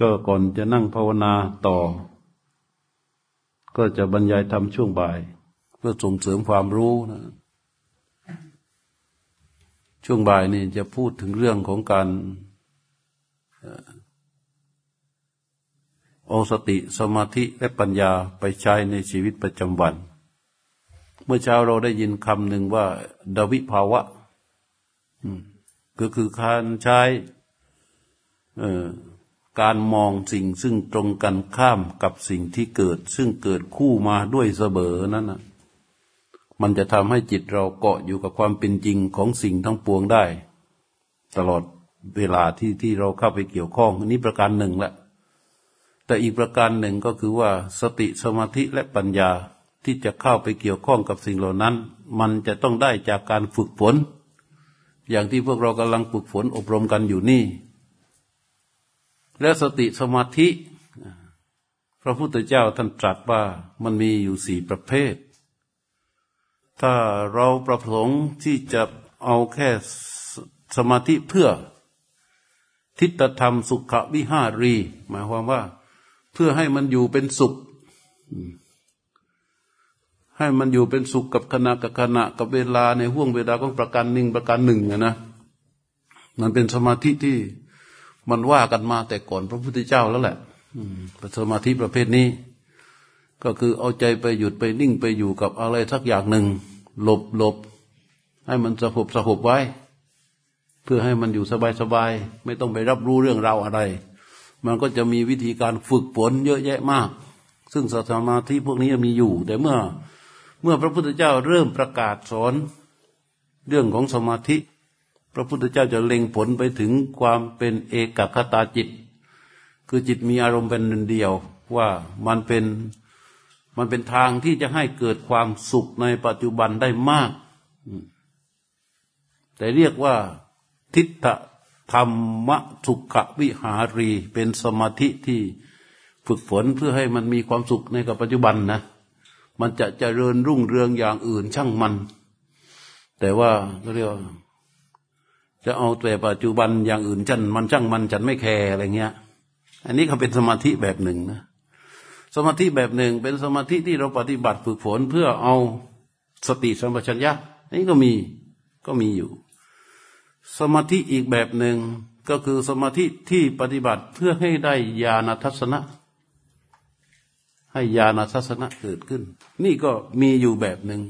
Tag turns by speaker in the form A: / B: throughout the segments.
A: ก็ก่อนจะนั่งภาวนาต่อ ก็จะบรรยายธรรมช่วงบ่าย เพื่อส่งเสริมความรู้นะช่วงบ่ายนี่จะพูดถึงเรื่องของการเอาสติสมาธิและปัญญาไปใช้ในชีวิตประจำวัน เมื่อเช้าเราได้ยินคำหนึ่งว่าดาวิภาวะก็คือการใช้ การมองสิ่งซึ่งตรงกันข้ามกับสิ่งที่เกิด ซึ่งเกิดคู่มาด้วยเสมอนั้นนะมันจะทำให้จิตเราเกาะอยู่กับความเป็นจริงของสิ่งทั้งปวงได้ ตลอดเวลาที่ที่เราเข้าไปเกี่ยวข้องอันนี้ประการหนึ่งละแต่อีกประการหนึ่งก็คือว่าสติสมาธิและปัญญาที่จะเข้าไปเกี่ยวข้องกับสิ่งเหล่านั้น มันจะต้องได้จากการฝึกฝน อย่างที่พวกเรากำลังฝึกฝนอบรมกันอยู่นี่ และสติสมาธิ พระพุทธเจ้าท่านตรัสว่ามันมีอยู่สี่ประเภท ถ้าเราประสงค์ที่จะเอาแค่สมาธิเพื่อ ทิฏฐธรรมสุขวิหารี หมายความว่า เพื่อให้มันอยู่เป็นสุข ให้มันอยู่เป็นสุขกับขณะกับขณะกับเวลาในห่วงเวลาของประการหนึ่งประการหนึ่งนะมันเป็นสมาธิที่ มันว่ากันมาแต่ก่อนพระพุทธเจ้าแล้วแหละสมาธิประเภทนี้ ก็คือเอาใจไปหยุดไปนิ่งไปอยู่กับอะไรสักอย่างหนึ่ง หลบหลบให้มันสงบสงบไว้ เพื่อให้มันอยู่สบายสบายไม่ต้องไปรับรู้เรื่องราวอะไร มันก็จะมีวิธีการฝึกฝนเยอะแยะมาก ซึ่งสมาธิพวกนี้มีอยู่ แต่เมื่อเมื่อพระพุทธเจ้าเริ่มประกาศสอนเรื่องของสมาธิ พระพุทธเจ้าจะเล็งผลไปถึงความเป็นเอกคตาจิต คือจิตมีอารมณ์เป็นหนึ่งเดียว ว่ามันเป็นมันเป็นทางที่จะให้เกิดความสุขในปัจจุบันได้มาก แต่เรียกว่าทิฏฐธรรมสุขวิหารีเป็นสมาธิที่ฝึกฝนเพื่อให้มันมีความสุขในกับปัจจุบันนะ มันจะเจริญรุ่งเรืองอย่างอื่นช่างมัน แต่ว่าก็เรียก จะเอาแต่ปัจจุบันอย่างอื่นฉันมันช่างมันฉันไม่แคร์อะไรเงี้ย อันนี้เขาเป็นสมาธิแบบหนึ่งนะสมาธิแบบหนึ่งเป็นสมาธิที่เราปฏิบัติฝึกฝนเพื่อเอาสติสัมปชัญญะนี่ก็มีก็มีอยู่ สมาธิอีกแบบหนึ่งก็คือสมาธิที่ปฏิบัติเพื่อให้ได้ญาณทัศนะ ให้ญาณทัศนะเกิดขึ้น นี่ก็มีอยู่แบบหนึ่ง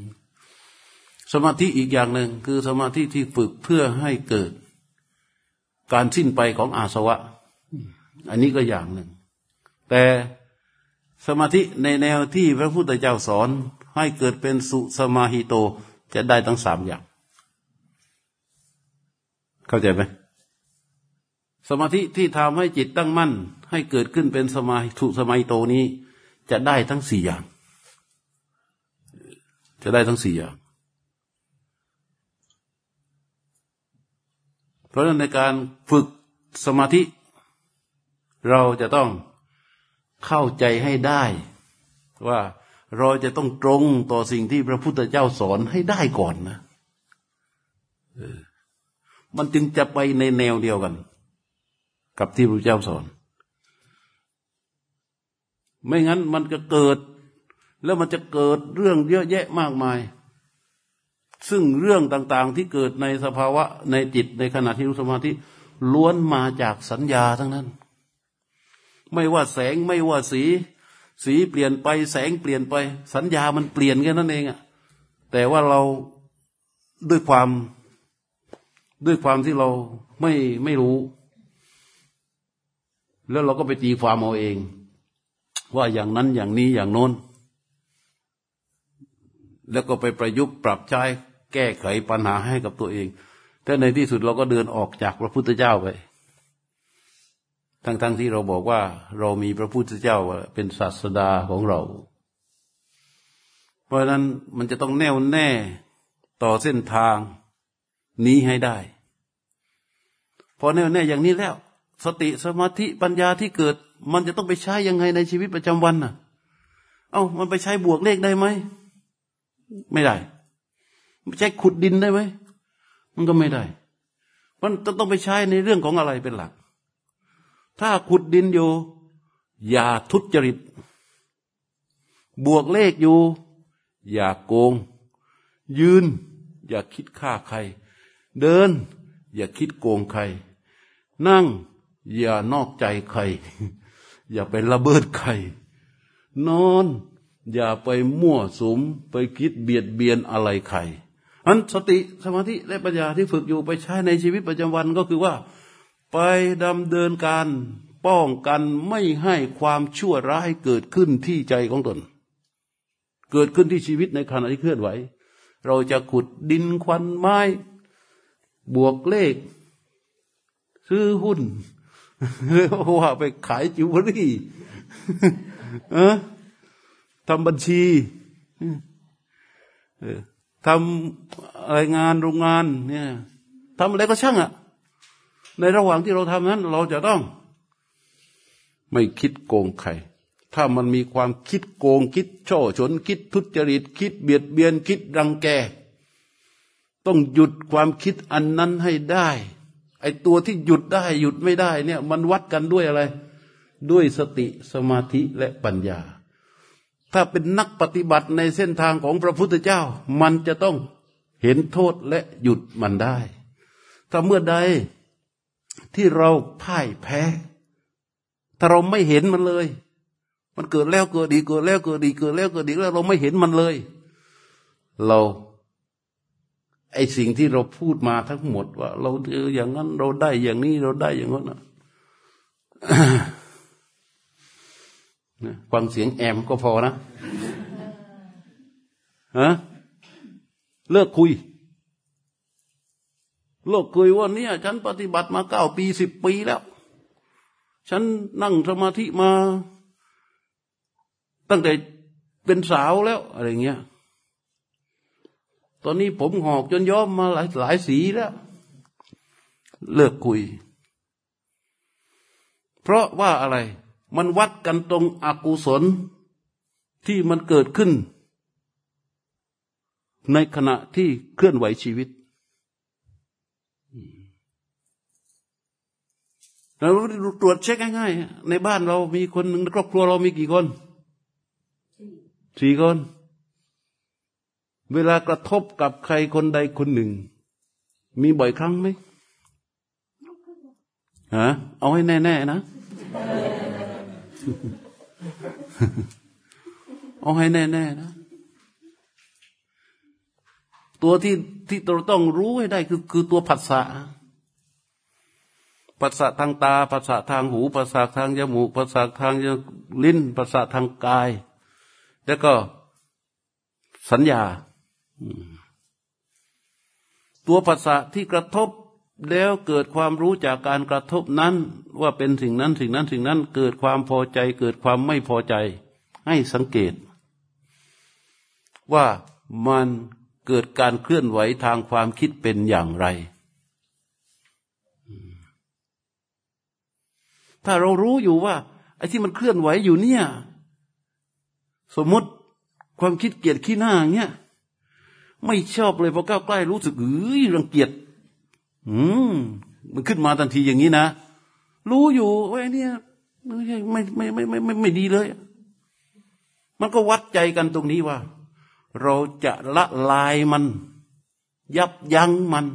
A: สมาธิอีกอย่างหนึ่งคือสมาธิที่ฝึกเพื่อให้เกิด การสิ้นไปของอาสวะ อันนี้ก็อย่างหนึ่ง แต่สมาธิในแนวที่พระพุทธเจ้าสอนให้เกิดเป็นสุสมาหิโตจะได้ทั้งสามอย่าง เข้าใจไหมสมาธิที่ทำให้จิตตั้งมั่น ให้เกิดขึ้นเป็นสมาธิสมัยโตนี้ จะได้ทั้งสี่อย่าง จะได้ทั้งสี่อย่าง เพ ราะฉะนั้นในการฝึกสมาธิ เราจะต้องเข้าใจให้ได้ ว่าเราจะต้องตรงต่อสิ่งที่พระพุทธเจ้าสอนให้ได้ก่อนนะมันจึงจะไปในแนวเดียวกัน กับที่พระเจ้าสอน ไม่งั้นมันจะเกิด แล้วมันจะเกิดเรื่องเยอะแยะมากมาย ซึ่งเรื่องต่างๆที่เกิดในสภาวะในจิตในขณะที่รู้สมาธิล้วนมาจากสัญญาทั้งนั้น ไม่ว่าแสงไม่ว่าสี สีเปลี่ยนไปแสงเปลี่ยนไป สัญญามันเปลี่ยนแค่นั้นเองอะแต่ว่าเราด้วยความด้วยความที่เราไม่ไม่รู้ แล้วเราก็ไปตีความเอาเอง ว่าอย่างนั้นอย่างนี้อย่างโน้น แล้วก็ไปประยุกต์ปรับใช้ แก้ไขปัญหาให้กับตัวเองแต่ในที่สุดเราก็เดินออกจากพระพุทธเจ้าไป ทั้งๆทที่เราบอกว่า เรามีพระพุทธเจ้าเป็นศาสดาของเรา เพราะฉะนั้นมันจะต้องแน่วแน่ต่อเส้นทางนี้ให้ได้ พอแน่วแน่อย่างนี้แล้ว สติสมาธิปัญญาที่เกิด มันจะต้องไปใช้ยังไงในชีวิตประจำวันน่ะ เอา้ามันไปใช้บวกเลขได้ไหม ไม่ได้ ไปใช้ขุดดินได้ไหมมันก็ไม่ได้ มันต้องไปใช้ในเรื่องของอะไรเป็นหลัก ถ้าขุดดินอยู่ อย่าทุจริต บวกเลขอยู่ อย่าโกง ยืน อย่าคิดฆ่าใคร เดิน อย่าคิดโกงใคร นั่ง อย่านอกใจใคร อย่าไปละเบิดใคร นอน อย่าไปมั่วสุม ไปคิดเบียดเบียนอะไรใคร อันสติสมาธิและปัญญาที่ฝึกอยู่ไปใช้ในชีวิตประจำวันก็คือว่า ไปดำเดินการป้องกันไม่ให้ความชั่วร้ายเกิดขึ้นที่ใจของตน เกิดขึ้นที่ชีวิตในขณะที่เคลื่อนไหว เราจะขุดดินควันไม้ บวกเลข ซื้อหุ้นเรียกว่าไปขายจิวเวลรี่ทำบัญชีทำอะไรงานโรงงานเนี่ยทำอะไรก็ช่างอะในระหว่างที่เราทำนั้น เราจะต้อง ไม่คิดโกงใคร ถ้ามันมีความคิดโกง คิดช่อฉน คิดทุจริต คิดเบียดเบียน คิดรังแก ต้องหยุดความคิดอันนั้นให้ได้ ไอตัวที่หยุดได้ หยุดไม่ได้ เนี่ย มันวัดกันด้วยอะไร ด้วยสติสมาธิและปัญญา ถ้าเป็นนักปฏิบัติในเส้นทางของพระพุทธเจ้า มันจะต้องเห็นโทษและหยุดมันได้ ถ้าเมื่อใดที่เราพ่ายแพ้ ถ้าเราไม่เห็นมันเลย มันเกิดแล้วเกิดดีเกิดแล้วเกิดดีเกิดแล้วเกิดดีแล้วเราไม่เห็นมันเลย เราไอสิ่งที่เราพูดมาทั้งหมดว่า เราเจออย่างนั้นเราได้อย่างนี้เราได้อย่างนั้น ฟังเสียงแอมก็พอนะฮะเลิกคุย เลิกคุยว่าเนี่ย ฉันปฏิบัติมาเก้าปีสิบปีแล้ว ฉันนั่งสมาธิมา ตั้งแต่เป็นสาวแล้ว อะไรเงี้ย ตอนนี้ผมหอกจนย้อมมาหลายหลายสีแล้ว เลิกคุย เพราะว่าอะไร มันวัดกันตรงอกุศลที่มันเกิดขึ้น ในขณะที่เคลื่อนไหวชีวิตเราตรวจเช็คง่ายๆ ในบ้านเรามีคนหนึ่งครอบครัวเรามีกี่คนสี่คน เวลากระทบกับใครคนใดคนหนึ่ง มีบ่อยครั้งไหมฮะเอาให้แน่ ๆ นะ เอาให้แน่ๆนะ ตัวที่ที่เราต้องรู้ให้ได้คือคือตัวผัสสะผัสสะทางตาผัสสะทางหูผัสสะทางจมูกผัสสะทางลิ้นผัสสะทางกาย แล้วก็สัญญา ตัวผัสสะที่กระทบ แล้วเกิดความรู้จากการกระทบนั้น ว่าเป็นสิ่งนั้นสิ่งนั้นสิ่งนั้น เกิดความพอใจ เกิดความไม่พอใจ ให้สังเกต ว่ามันเกิดการเคลื่อนไหวทางความคิดเป็นอย่างไร ถ้าเรารู้อยู่ว่าไอ้ที่มันเคลื่อนไหวอยู่เนี่ย สมมติความคิดเกลียดขี้หน้าเงี้ยไม่ชอบเลยพอก้าวใกล้รู้สึกเอ้ยรังเกียจ อืม มันขึ้นมาทันทีอย่างนี้นะ รู้อยู่ว่าเนี่ไม่ไม่ไม่ไม่ไม่ไม่ดีเลย มันก็วัดใจกันตรงนี้ว่า เราจะละลายมัน ยับยั้งมัน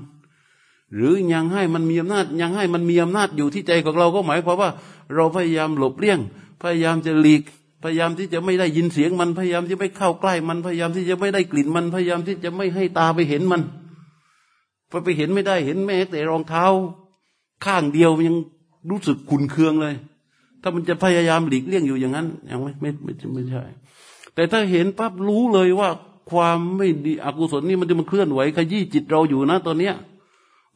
A: หรือยังให้มันมีอำนาจ ยังให้มันมีอำนาจอยู่ที่ใจของเราก็หมายความว่า เราพยายามหลบเลี่ยง พยายามจะหลีกพยายามที่จะไม่ได้ยินเสียงมัน พยายามที่ไม่เข้าใกล้มัน พยายามที่จะไม่ได้กลิ่นมัน พยายามที่จะไม่ให้ตาไปเห็นมัน พอไปเห็นไม่ได้เห็นแม้แต่รองเท้า ข้างเดียวยังรู้สึกขุนเคืองเลย ถ้ามันจะพยายามหลีกเลี่ยงอยู่อย่างนั้นยังไม่ไม่ไม่ไม่ใช่ แต่ถ้าเห็นปั๊บรู้เลยว่าความไม่ดีอกุศลนี่มันจะมันเคลื่อนไหวขยี้จิตเราอยู่นะตอนเนี้ย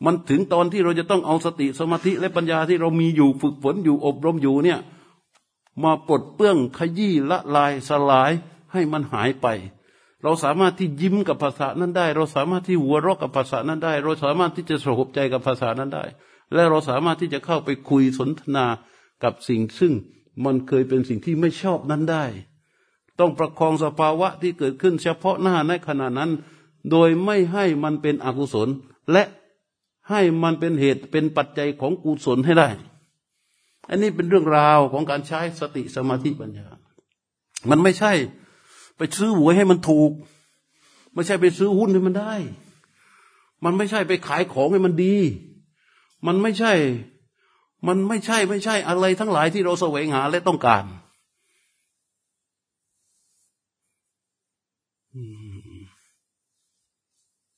A: มันถึงตอนที่เราจะต้องเอาสติสมาธิและปัญญาที่เรามีอยู่ฝึกฝนอยู่อบรมอยู่เนี่ย มาปลดเปื้องขยี้ละลายสลายให้มันหายไป เราสามารถที่ยิ้มกับภาษานั้นได้ เราสามารถที่หัวเราะกับภาษานั้นได้ เราสามารถที่จะสงบใจกับภาษานั้นได้ และเราสามารถที่จะเข้าไปคุยสนทนากับสิ่งซึ่งมันเคยเป็นสิ่งที่ไม่ชอบนั้นได้ ต้องประคองสภาวะที่เกิดขึ้นเฉพาะหน้าในขณะนั้น โดยไม่ให้มันเป็นอกุศล และให้มันเป็นเหตุเป็นปัจจัยของกุศลให้ได้ อันนี้เป็นเรื่องราวของการใช้สติสมาธิปัญญา มันไม่ใช่ ไปซื้อหวยให้มันถูก ไม่ใช่ไปซื้อหุ้นให้มันได้ มันไม่ใช่ไปขายของให้มันดี มันไม่ใช่ มันไม่ใช่ไม่ใช่อะไรทั้งหลายที่เราแสวงหาและต้องการ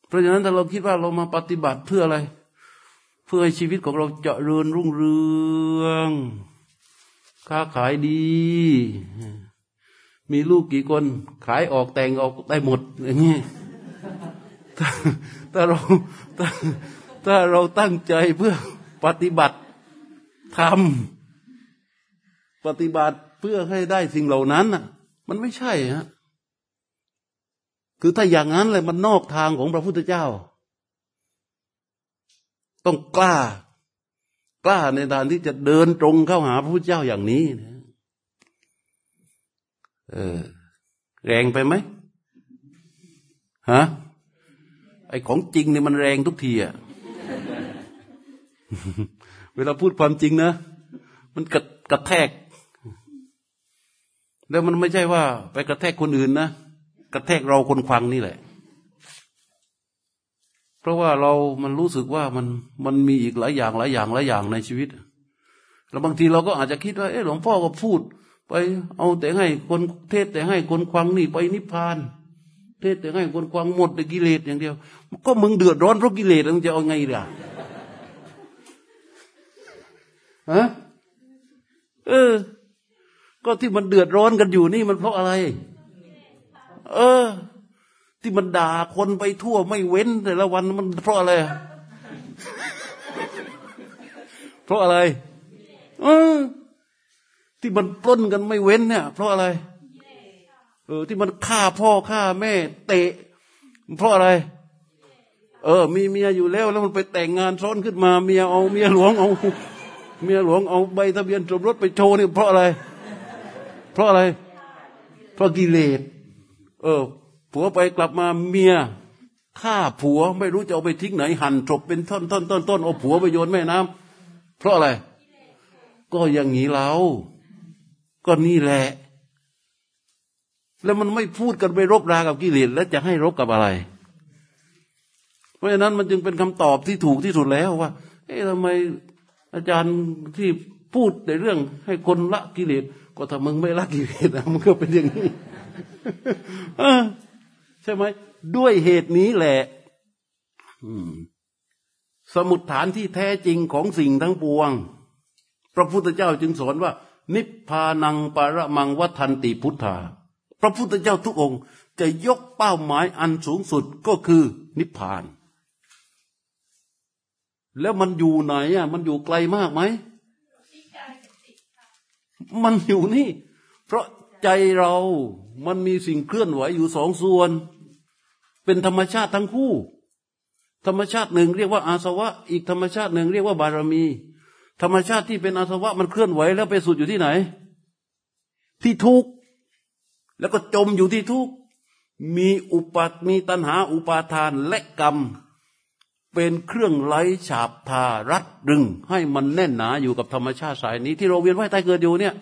A: เพราะฉะนั้นถ้าเราคิดว่าเรามาปฏิบัติเพื่ออะไร เพื่อให้ชีวิตของเราเจริญรุ่งเรือง ค้าขายดี มีลูกกี่คนขายออกแต่งออกได้หมดอย่างนี้ถ้าเราถ้าถ้าเราตั้งใจเพื่อปฏิบัติทำปฏิบัติเพื่อให้ได้สิ่งเหล่านั้นน่ะ มันไม่ใช่ฮะคือถ้าอย่างนั้นเลยมันนอกทางของพระพุทธเจ้า ต้องกล้า กล้าในการที่จะเดินตรงเข้าหาพระพุทธเจ้าอย่างนี้นะ เออ แรงไปไหมฮะไอของจริงเนี่ยมันแรงทุกทีอะเวลาพูดความจริงนะมันกระกระแทก แล้วมันไม่ใช่ว่า ไปกระแทกคนอื่นนะกระแทกเราคนฟังนี่แหละ เพราะว่าเรามันรู้สึกว่ามันมันมีอีกหลายอย่างหลายอย่างหลายอย่างในชีวิตแล้วบางทีเราก็อาจจะคิดว่าเออหลวงพ่อก็พูด ไปเอาแต่ให้คนเทศแต่ให้คนควังนี่ไปนิพพาน เทศแต่ให้คนควังหมดแต่กิเลสอย่างเดียว ก็มึงเดือดร้อนเพราะกิเลสมึงจะเอาไงล่ะฮะเออ ก็ที่มันเดือดร้อนกันอยู่นี่มันเพราะอะไร เออ ที่มันด่าคนไปทั่วไม่เว้นแต่ละวันมันเพราะอะไร เพราะอะไร เออ ที่มันปล้นกันไม่เว้นเนี่ย เพราะอะไร เออ ที่มันฆ่าพ่อฆ่าแม่ เตะ เพราะอะไร เออ มีเมียอยู่แล้ว แล้วมันไปแต่งงานซ้อนขึ้นมา เมียเอาเมียหลวงเอา เมียหลวงเอาใบทะเบียนสมรสไปโชว์นี่เพราะอะไร เพราะอะไร เพราะกิเลสเออ ผัวไปกลับมาเมียฆ่าผัวไม่รู้จะเอาไปทิ้งไหน หั่นจบเป็นท่อนท่อนต้นต้นเอาผัวไปโยนแม่น้ำเพราะอะไร ก็อย่างนี้เรา ก็นี่แหละ แล้วมันไม่พูดกันไปรบรากับกิเลสแล้วจะให้รบกับอะไร เพราะฉะนั้นมันจึงเป็นคำตอบที่ถูกที่สุดแล้วว่า เอ๊ะทำไมอาจารย์ที่พูดในเรื่อง ให้คนละกิเลสก็ถ้ามึงไม่ละกิเลสมึงก็เป็นอย่างนี้ใช่ไหมด้วยเหตุนี้แหละสมุดฐานที่แท้จริงของสิ่งทั้งปวง พระพุทธเจ้าจึงสอนว่า นิพพานังปรมังวัฏันติพุทธา พระพุทธเจ้าทุกองค์จะยกเป้าหมายอันสูงสุดก็คือนิพพาน แล้วมันอยู่ไหนอะมันอยู่ไกลมากไหม มันอยู่นี่ เพราะใจเรามันมีสิ่งเคลื่อนไหวอยู่สองส่วน เป็นธรรมชาติทั้งคู่ ธรรมชาติหนึ่งเรียกว่าอาสวะ อีกธรรมชาติหนึ่งเรียกว่าบารมี ธรรมชาติที่เป็นอาสวะมันเคลื่อนไหวแล้วไปสุดอยู่ที่ไหน ที่ทุกข์แล้วก็จมอยู่ที่ทุกข์มีอุปัตมีตัณหาอุปาทานและกรรม เป็นเครื่องไหลฉาบทารัดดึง ให้มันแน่นหนาอยู่กับธรรมชาติสายนี้ ที่เราเวียนว่ายตายเกิดอยู่เนี่ย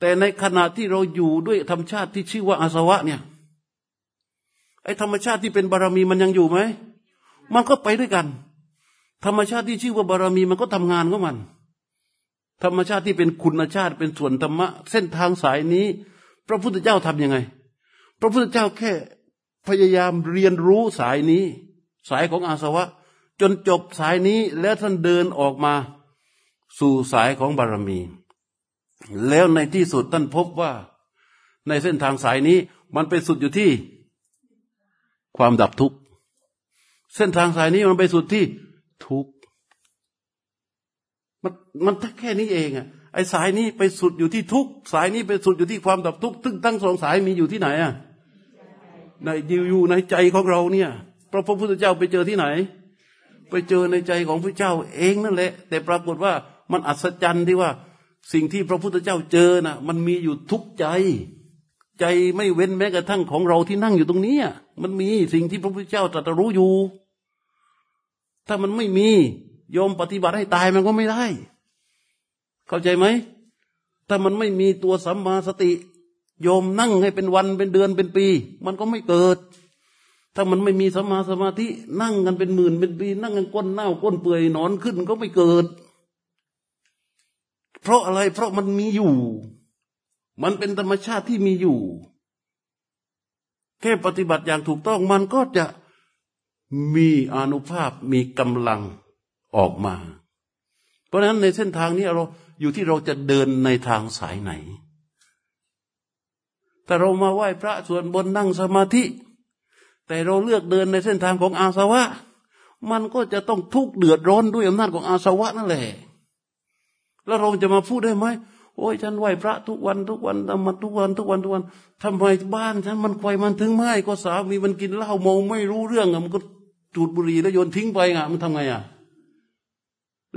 A: แต่ในขณะที่เราอยู่ด้วยธรรมชาติที่ชื่อว่าอาสวะเนี่ยไอ้ธรรมชาติที่เป็นบารมีมันยังอยู่ไหมมันก็ไปด้วยกัน ธรรมชาติที่ชื่อว่าบารมีมันก็ทำงานของมัน ธรรมชาติที่เป็นคุณชาติเป็นส่วนธรรมะ เส้นทางสายนี้ พระพุทธเจ้าทํำยังไง พระพุทธเจ้าแค่พยายามเรียนรู้สายนี้ สายของอาสวะ จนจบสายนี้แล้วท่านเดินออกมาสู่สายของบารมี แล้วในที่สุดท่านพบว่า ในเส้นทางสายนี้มันไปสุดอยู่ที่ ความดับทุกข์เส้นทางสายนี้มันไปสุดที่ทุกข์ มันมันแค่นี้เองอะไอ้สายนี้ไปสุดอยู่ที่ทุกสายนี้ไปสุดอยู่ที่ความดับทุกซึ่งทั้งสองสายมีอยู่ที่ไหนอะในอยู่ในใจของเราเนี่ยพระพุทธเจ้าไปเจอที่ไหน ไปเจอในใจของพระเจ้าเองนั่นแหละ แต่ปรากฏว่ามันอัศจรรย์ที่ว่าสิ่งที่พระพุทธเจ้าเจอนะ่ะ มันมีอยู่ทุกใจ ใจไม่เว้นแม้กระทั่งของเราที่นั่งอยู่ตรงนี้มันมีสิ่งที่พระพุทธเจ้าตรัสรู้อยู่ ถ้ามันไม่มี โยมปฏิบัติให้ตายมันก็ไม่ได้ เข้าใจไหม ถ้ามันไม่มีตัวสัมมาสติ โยมนั่งให้เป็นวันเป็นเดือนเป็นปี มันก็ไม่เกิด ถ้ามันไม่มีสัมมาสมาธินั่งกันเป็นหมื่นเป็นปี นั่งกันก้นเน่าก้นเปื่อยนอนขึ้นก็ไม่เกิด เพราะอะไรเพราะมันมีอยู่ มันเป็นธรรมชาติที่มีอยู่ แค่ปฏิบัติอย่างถูกต้องมันก็จะมีอนุภาพมีกำลัง ออกมา เพราะฉะนั้นในเส้นทางนี้เราอยู่ที่เราจะเดินในทางสายไหน แต่เรามาไหว้พระส่วนบนนั่งสมาธิ แต่เราเลือกเดินในเส้นทางของอาสวะ มันก็จะต้องทุกข์เดือดร้อนด้วยอำนาจของอาสวะนั่นแหละ แล้วเราจะมาพูดได้ไหมโอ้ยฉันไหว้พระทุกวันทุกวันทำมาทุกวันทุกวันทุกวันทำไมบ้านฉันมันไฟมันถึงไหมก็สามีมันกินเหล้าเมาไม่รู้เรื่องอะมันก็จูดบุหรี่แล้วโยนทิ้งไปอะมันทำไงอะ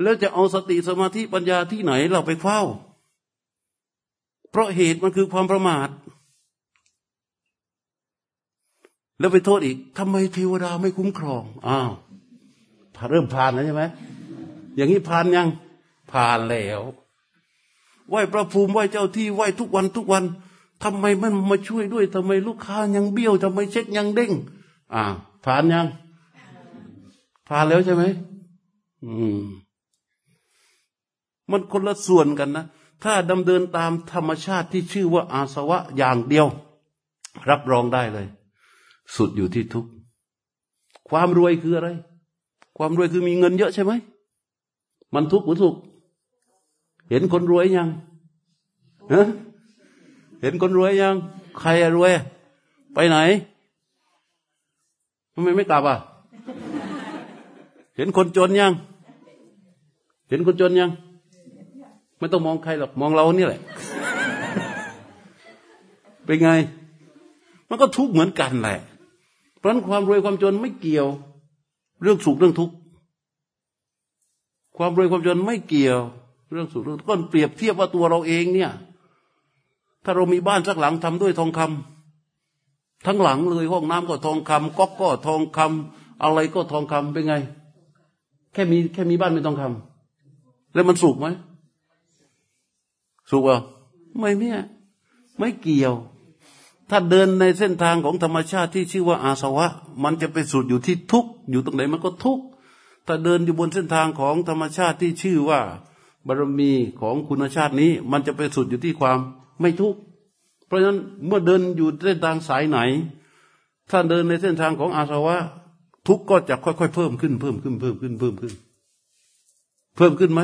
A: แล้วจะเอาสติสมาธิปัญญาที่ไหนเราไปเฝ้า เพราะเหตุมันคือความประมาท แล้วไปโทษอีกทำไมเทวดาไม่คุ้มครอง อ้าวเริ่มผ่านแล้วใช่ไหมอย่างนี้ผ่านยังผ่านแล้วไหวพระภูมิไหวเจ้าที่ไหวทุกวันทุกวันทำไมมันมาช่วยด้วยทำไมลูกค้ายังเบี้ยวทำไมเช็คยังเด้ง อ่าผ่านยังผ่านแล้วใช่ไหมอืม มันคนละส่วนกันนะ ถ้าดำเดินตามธรรมชาติที่ชื่อว่าอาสวะอย่างเดียว รับรองได้เลย สุดอยู่ที่ทุกข์ความรวยคืออะไร ความรวยคือมีเงินเยอะใช่ไหม มันทุกข์หรือสุข เห็นคนรวยยังฮะเห็นคนรวยยัง ใครรวย ไปไหนทำไมไม่กลับอะ เห็นคนจนยัง เห็นคนจนยัง ไม่ต้องมองใครหรอกมองเรานี่แหละ เป็นไง มันก็ทุกข์เหมือนกันแหละ เพราะนั้นความรวยความจนไม่เกี่ยว เรื่องสุขเรื่องทุกข์ความรวยความจนไม่เกี่ยว เรื่องสุขเรื่องก็เปรียบเทียบว่าตัวเราเองเนี่ย ถ้าเรามีบ้านสักหลังทำด้วยทองคำทั้งหลังเลยห้องน้ำก็ทองคำก๊อกก็ทองคำอะไรก็ทองคำเป็นไง แค่มีแค่มีบ้านเป็นทองคำแล้วมันสุขไหม สุกอะไม่เนี่ยไม่เกี่ยว ถ้าเดินในเส้นทางของธรรมชาติที่ชื่อว่าอาสวะ มันจะไปสุดอยู่ที่ทุกอยู่ตรงไหนมันก็ทุกถ้าเดินอยู่บนเส้นทางของธรรมชาติที่ชื่อว่า บารมีของคุณชาตินี้ มันจะไปสุดอยู่ที่ความไม่ทุกข์เพราะฉะนั้นเมื่อเดินอยู่เส้นทางสายไหน ถ้าเดินในเส้นทางของอาสวะ ทุกข์ก็จะค่อยๆเพิ่มขึ้นเพิ่มขึ้นเพิ่มขึ้นเพิ่มขึ้น เพิ่มขึ้นไหม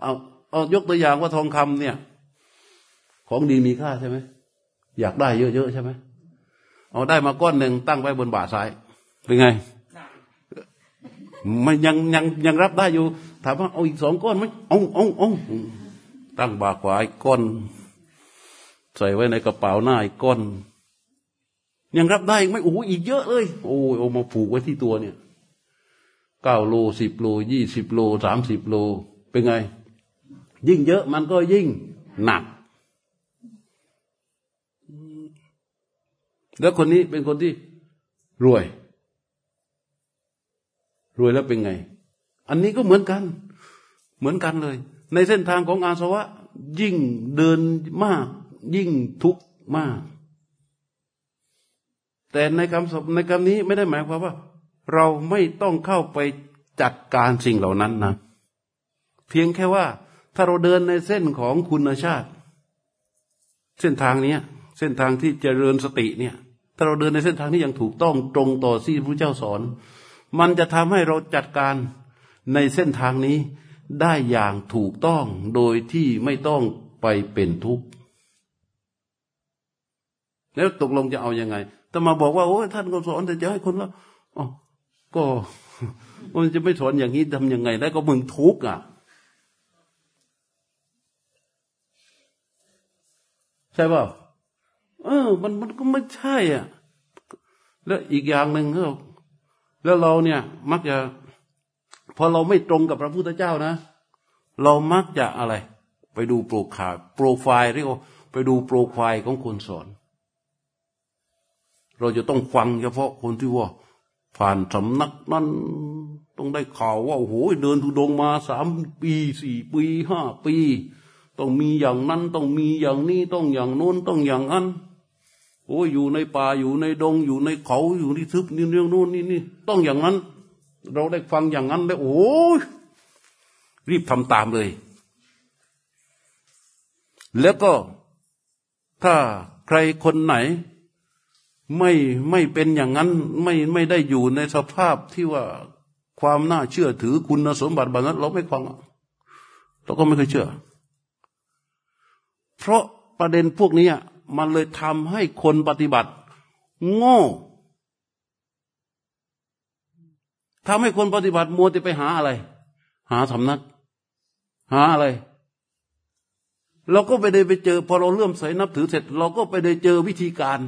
A: เอา เอายกตัวอย่างว่าทองคำเนี่ย ของดีมีค่าใช่ไหมอยากได้เยอะๆใช่ไหมเอาได้มาก้อนหนึ่งตั้งไว้บนบ่าซ้าย เป็นไง มันยังยังยังรับได้อยู่ ถามว่าเอาอีกสองก้อนไหมเอาเอาเอาตั้งบ่าขวาอีกก้อน ใส่ไว้ในกระเป๋าหน้าอีกก้อน ยังรับได้ไหมโอ้อีกเยอะเลย โอ้ยเอามาผูกไว้ที่ตัวเนี่ยเก้าโลสิบโลยี่สิบโลสามสิบโล เป็นไง ยิ่งเยอะมันก็ยิ่งหนัก แล้วคนนี้เป็นคนที่รวย รวยแล้วเป็นไง อันนี้ก็เหมือนกัน เหมือนกันเลย ในเส้นทางของอาสวะ ยิ่งเดินมาก ยิ่งทุกข์มาก แต่ในคำในคำนี้ไม่ได้หมายความว่า เราไม่ต้องเข้าไปจัดการสิ่งเหล่านั้นนะ เพียงแค่ว่า ถ้าเราเดินในเส้นของคุณชาติ เส้นทางนี้เส้นทางที่เจริญสติเนี่ย ถ้าเราเดินในเส้นทางนี้อย่างถูกต้องตรงต่อที่พระเจ้าสอน มันจะทำให้เราจัดการในเส้นทางนี้ได้อย่างถูกต้องโดยที่ไม่ต้องไปเป็นทุกข์แล้วตกลงจะเอาอยัางไงถ้ามาบอกว่าโอ้ท่านก็สอนแต่จะให้คนละอ๋อก็มันจะไม่สอนอย่างนี้ทำยังไง แล้วก็มึงทุกข์อะ ใช่ป่าเออ มันมันก็ไม่ใช่อะ แล้วอีกอย่างหนึ่งก็แล้วเราเนี่ย มักจะ พอเราไม่ตรงกับพระพุทธเจ้านะ เรามักจะอะไร ไปดูโปรขาโปรไฟล์เรียกว่าไปดูโปรไฟล์ของคนสอน เราจะต้องฟังเฉพาะคนที่ว่า ผ่านสำนักนั้นต้องได้ข่าวว่าโอ้โหเดินทุดงมาสามปีสี่ปีห้าปี ต้องมีอย่างนั้นต้องมีอย่างนี้ต้องอย่างโน้นต้องอย่างนั้นโอ้ยอยู่ในป่าอยู่ในดงอยู่ในเขาอยู่ที่ทึบนี่เรื่องโน้นนี่นี่ต้องอย่างนั้น เราได้ฟังอย่างนั้นแล้วโอ้ยรีบทำตามเลย แล้วก็ถ้าใครคนไหนไม่ไม่เป็นอย่างนั้นไม่ไม่ได้อยู่ในสภาพที่ว่าความน่าเชื่อถือคุณสมบัติแบบนั้น เราไม่ฟังเราก็ไม่เคยเชื่อ เพราะประเด็นพวกนี้มันเลยทำให้คนปฏิบัติ โง่ทำให้คนปฏิบัติมัวจะไปหาอะไร หาสำนัก หาอะไร เราก็ไปได้ไปเจอ พอเราเลื่อมใสนับถือเสร็จ เราก็ไปได้เจอวิธีการ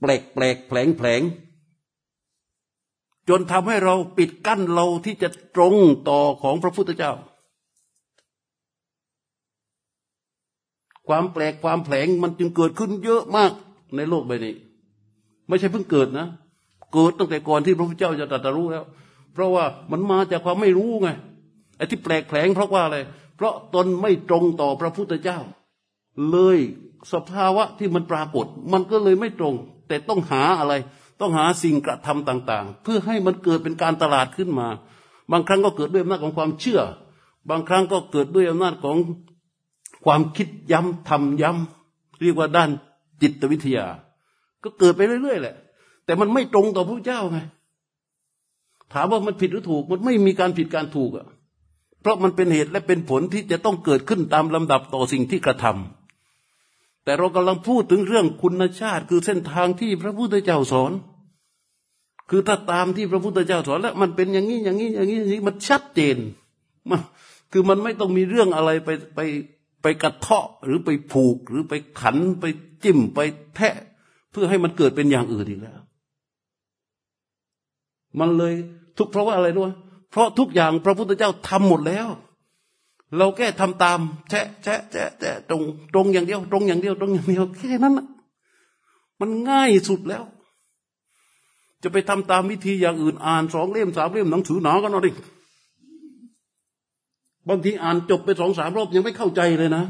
A: แปลกแปลกแผลงแผลงจนทำให้เราปิดกั้นเราที่จะตรงต่อของพระพุทธเจ้า ความแปลกความแผลงมันจึงเกิดขึ้นเยอะมากในโลกใบนี้ ไม่ใช่เพิ่งเกิดนะ เกิดตั้งแต่ก่อนที่พระพุทธเจ้าจะตรัสรู้แล้ว เพราะว่ามันมาจากความไม่รู้ไงไอ้ที่แปลกแผลงเพราะว่าอะไร เพราะตนไม่ตรงต่อพระพุทธเจ้า เลยสภาวะที่มันปรากฏ มันก็เลยไม่ตรง แต่ต้องหาอะไร ต้องหาสิ่งกระทำต่าง ๆ เพื่อให้มันเกิดเป็นการตลาดขึ้นมา บางครั้งก็เกิดด้วยอำนาจของความเชื่อ บางครั้งก็เกิดด้วยอำนาจของ ความคิดย้ำทำย้ำเรียกว่าด้านจิตวิทยา ก็เกิดไปเรื่อยๆแหละ แต่มันไม่ตรงต่อพระเจ้าไงถามว่ามันผิดหรือถูกมันไม่มีการผิดการถูกอะ เพราะมันเป็นเหตุและเป็นผลที่จะต้องเกิดขึ้นตามลำดับต่อสิ่งที่กระทำแต่เรากำลังพูดถึงเรื่องคุณชาติ คือเส้นทางที่พระพุทธเจ้าสอน คือถ้าตามที่พระพุทธเจ้าสอนแล้ว มันเป็นอย่างนี้อย่างนี้อย่างนี้อย่างนี้มันชัดเจนมันคือมันไม่ต้องมีเรื่องอะไรไปไป ไปกระเทาะหรือไปผูกหรือไปขันไปจิ้มไปแทะ เพื่อให้มันเกิดเป็นอย่างอื่นอีกแล้ว มันเลยทุกเพราะว่าอะไรด้วยเพราะทุกอย่างพระพุทธเจ้าทำหมดแล้ว เราแค่ทำตามแชะแชะแชะแชะตรงตรงอย่างเดียว ตรงอย่างเดียว ตรงอย่างเดียวแค่นั้นมันง่ายสุดแล้ว จะไปทำตามวิธีอย่างอื่นอ่านสองเล่มสามเล่มหนังสือหนาก็นอดิ บางทีอ่านจบไปสองสามรอบยังไม่เข้าใจเลยนะ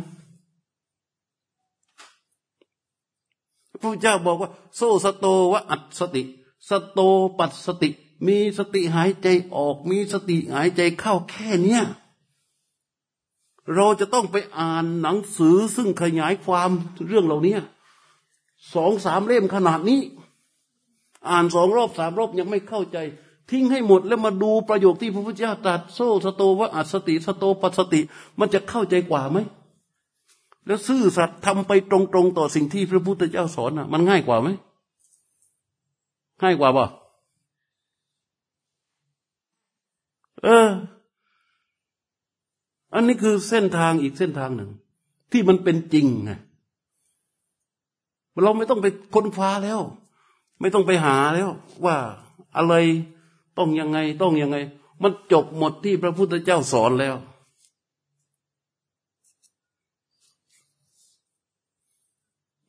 A: พระเจ้าบอกว่า โซสโตวะอัตสติ สโตปัสสติ มีสติหายใจออก มีสติหายใจเข้าแค่เนี้ยเราจะต้องไปอ่านหนังสือซึ่งขยายความเรื่องเหล่านี้สองสามเล่มขนาดนี้ อ่านสองรอบสามรอบยังไม่เข้าใจ ทิ้งให้หมดแล้วมาดูประโยคที่พระพุทธเจ้าตรัสโซสโตวะอัสติสโตปัสติ มันจะเข้าใจกว่าไหม แล้วซื่อสัตย์ทำไปตรงๆ ต่อสิ่งที่พระพุทธเจ้าสอนอะ มันง่ายกว่าไหมง่ายกว่าป่ะเออ อันนี้คือเส้นทางอีกเส้นทางหนึ่ง ที่มันเป็นจริงไงเราไม่ต้องไปค้นฟ้าแล้ว ไม่ต้องไปหาแล้ว ว่าอะไร ต้องยังไง ต้องยังไง มันจบหมดที่พระพุทธเจ้าสอนแล้ว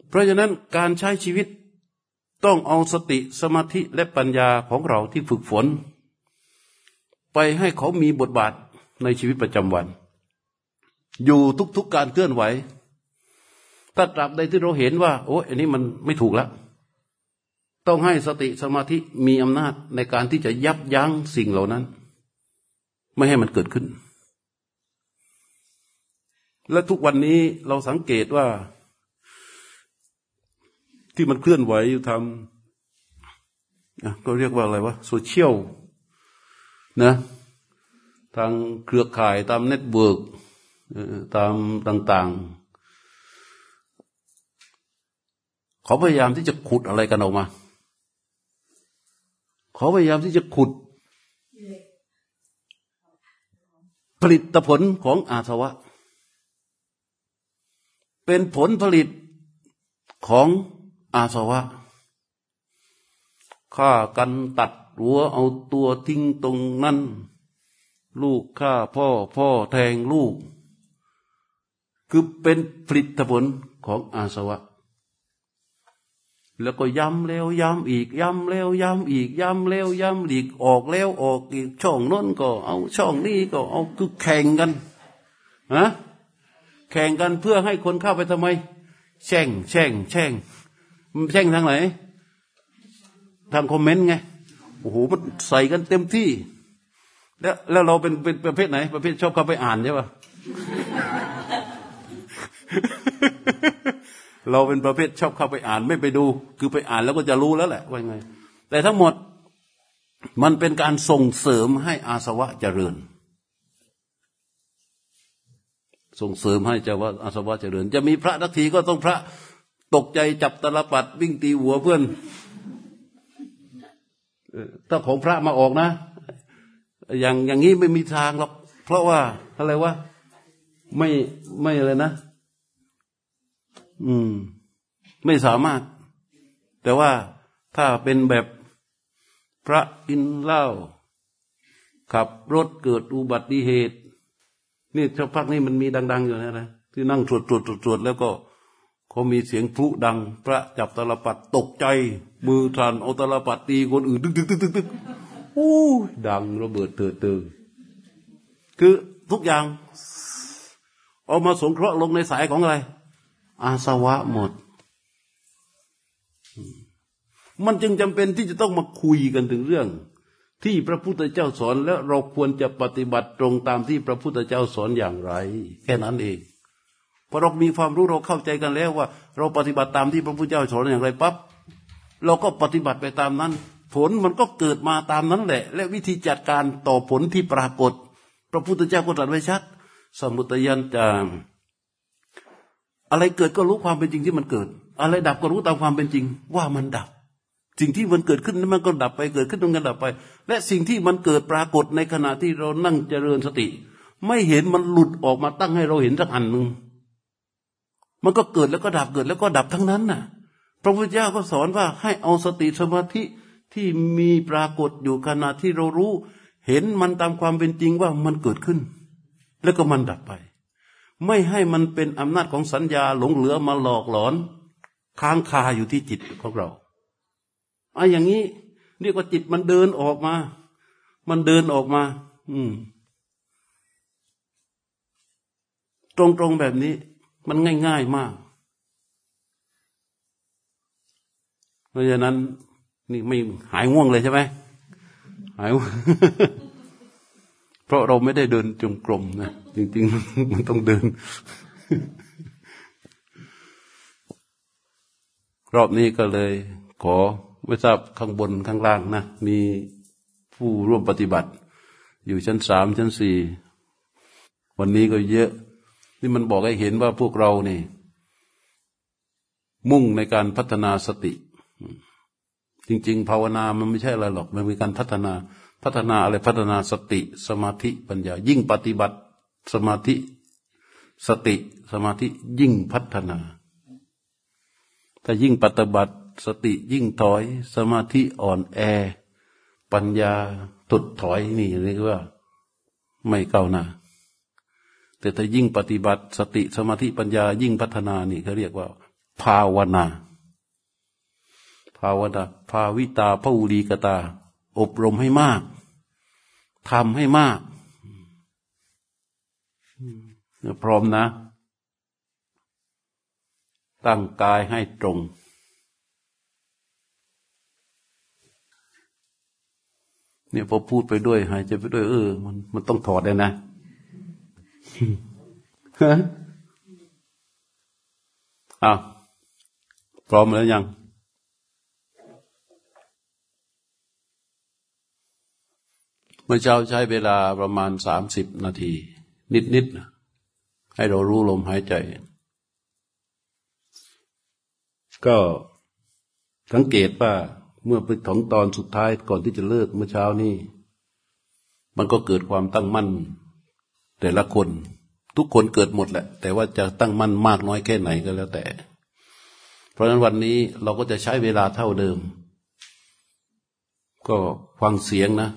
A: เพราะฉะนั้นการใช้ชีวิตต้องเอาสติสมาธิและปัญญาของเราที่ฝึกฝน ไปให้เขามีบทบาทในชีวิตประจำวัน อยู่ทุกๆการเคลื่อนไหวถ้าตราบใดที่เราเห็นว่า โอ้อันนี้มันไม่ถูกแล้ว ต้องให้สติสมาธิมีอำนาจในการที่จะยับยั้งสิ่งเหล่านั้น ไม่ให้มันเกิดขึ้น และทุกวันนี้เราสังเกตว่า ที่มันเคลื่อนไหวอยู่ทำก็เรียกว่าอะไรวะโซเชียลนะ ทางเครือข่ายตาม network ตามต่าง ๆ เขาพยายามที่จะขุดอะไรกันออกมา เขาพยายามที่จะขุด ผลิตผลของอาสวะ เป็นผลผลิตของอาสวะฆ่ากันตัดหัวเอาตัวทิ้งตรงนั้น ลูกฆ่าพ่อพ่อแทงลูก คือเป็นผลิตผลของอาสวะ แล้วก็ย้ำแล้วย้ำอีกย้ำแล้วย้ำอีกย้ำแล้วย้ำอีกออกแล้วออกอีกช่องน้นก็ เอาช่องนี้ก็เอาคือแข่งกันฮะแข่งกันเพื่อให้คนเข้าไปทำไม แช่งแช่งแช่งมันแช่งทางไหน ทางคอมเมนต์ไงโอ้โหมันใส่กันเต็มที่ แล้วแล้วเราเป็นเป็นประเภทไหน ประเภทชอบเข้าไปอ่านใช่ปะ เราเป็นประเภทชอบเข้าไปอ่านไม่ไปดู คือไปอ่านแล้วก็จะรู้แล้วแหละว่าไง แต่ทั้งหมดมันเป็นการส่งเสริมให้อาสวะเจริญ ส่งเสริมให้เจ้าว่าอาสวะเจริญ จะมีพระนักทีก็ต้องพระตกใจจับตลปัดวิ่งตีหัวเพื่อนถ้าของพระมาออกนะ อย่างอย่างนี้ไม่มีทางหรอกเพราะว่าอะไรวะไม่ไม่อะไรนะ อืม ไม่สามารถ แต่ว่าถ้าเป็นแบบพระกินเหล้าขับรถเกิดอุบัติเหตุ นี่ชักพักนี้มันมีดัง ๆ อยู่นะนะที่นั่งตรวจตรวจตรวจแล้วก็เขามีเสียงพลุดัง พระจับตลปัดตกใจ มือทันเอาตลปัดตีคนอื่นตึกตึกตึกตึกตึกอู้ดังระเบิดเถิดเติงคือทุกอย่าง เอามาสงเคราะห์ลงในสายของอะไร อาสวะหมด มันจึงจำเป็นที่จะต้องมาคุยกันถึงเรื่อง ที่พระพุทธเจ้าสอน แล้วเราควรจะปฏิบัติตรงตามที่พระพุทธเจ้าสอนอย่างไร แค่นั้นเองพอเรามีความรู้เราเข้าใจกันแล้วว่า เราปฏิบัติตามที่พระพุทธเจ้าสอนอย่างไรปั๊บเราก็ปฏิบัติไปตามนั้น ผลมันก็เกิดมาตามนั้นแหละ และวิธีจัดการต่อผลที่ปรากฏ พระพุทธเจ้าก็ตรัสไว้ชัด สมุตยันจาม อะไรเกิดก็รู้ความเป็นจริงที่มันเกิด อะไรดับก็รู้ตามความเป็นจริง ว่ามันดับ สิ่งที่มันเกิดขึ้นนั้นมันก็ดับไปเกิดขึ้นตรงกันดับไป และสิ่งที่มันเกิดปรากฏในขณะที่เรานั่งเจริญสติ ไม่เห็นมันหลุดออกมาตั้งให้เราเห็นสักอันหนึ่งมันก็เกิดแล้วก็ดับเกิดแล้วก็ดับทั้งนั้นน่ะ พระพุทธเจ้าก็สอนว่าให้เอาสติสมาธิที่มีปรากฏอยู่ขณะที่เรารู้ เห็นมันตามความเป็นจริงว่ามันเกิดขึ้น แล้วก็มันดับไป ไม่ให้มันเป็นอำนาจของสัญญาหลงเหลือมาหลอกหลอน ค้างคาอยู่ที่จิตของเราไอ้อย่างนี้เรียกว่าจิตมันเดินออกมา มันเดินออกมา อืม ตรงๆแบบนี้ มันง่ายๆมาก เพราะฉะนั้น นี่ไม่หายง่วงเลยใช่ไหมหายเพราะเราไม่ได้เดินจงกรมนะ จริง ๆ มันต้องเดิน รอบนี้ก็เลย ขอไม่ทราบข้างบนข้างล่างนะ มีผู้ร่วมปฏิบัติ อยู่ชั้นสามชั้นสี่วันนี้ก็เยอะ นี่มันบอกให้เห็นว่าพวกเรานี่ มุ่งในการพัฒนาสติ จริง ๆ ภาวนามันไม่ใช่อะไรหรอก มันมีการพัฒนาพัฒนาอะไรพัฒนาสติสมาธิปัญญา ยิ่งปฏิบัติ สมาธิสติสมาธิยิ่งพัฒนา ถ้ายิ่งปฏิบัติสติยิ่งถอย สมาธิอ่อนแอ ปัญญาตุดถอยนี่เรียกว่า ไม่ก้าวหน้าแต่ถ้ายิ่งปฏิบัติ สติสมาธิปัญญายิ่งพัฒนานี่เขาเรียกว่า ภาวนา ภาวนาภาวิตาภาลีกตา อบรมให้มากทำให้มาก พร้อมนะ ตั้งกายให้ตรง เนี่ยพอพูดไปด้วยหายใจไปด้วย เออ มันมันต้องถอดเลยนะฮะอ้าวพร้อมแล้วยังเมื่อเช้าใช้เวลาประมาณสามสิบนาที นิดๆ ให้เรารู้ลมหายใจ ก็สังเกตว่าเมื่อไปถึงตอนสุดท้ายก่อนที่จะเลิกเมื่อเช้านี้ มันก็เกิดความตั้งมั่น แต่ละคน ทุกคนเกิดหมดแหละ แต่ว่าจะตั้งมั่นมากน้อยแค่ไหนก็แล้วแต่ เพราะฉะนั้นวันนี้เราก็จะใช้เวลาเท่าเดิม ก็ฟังเสียงนะ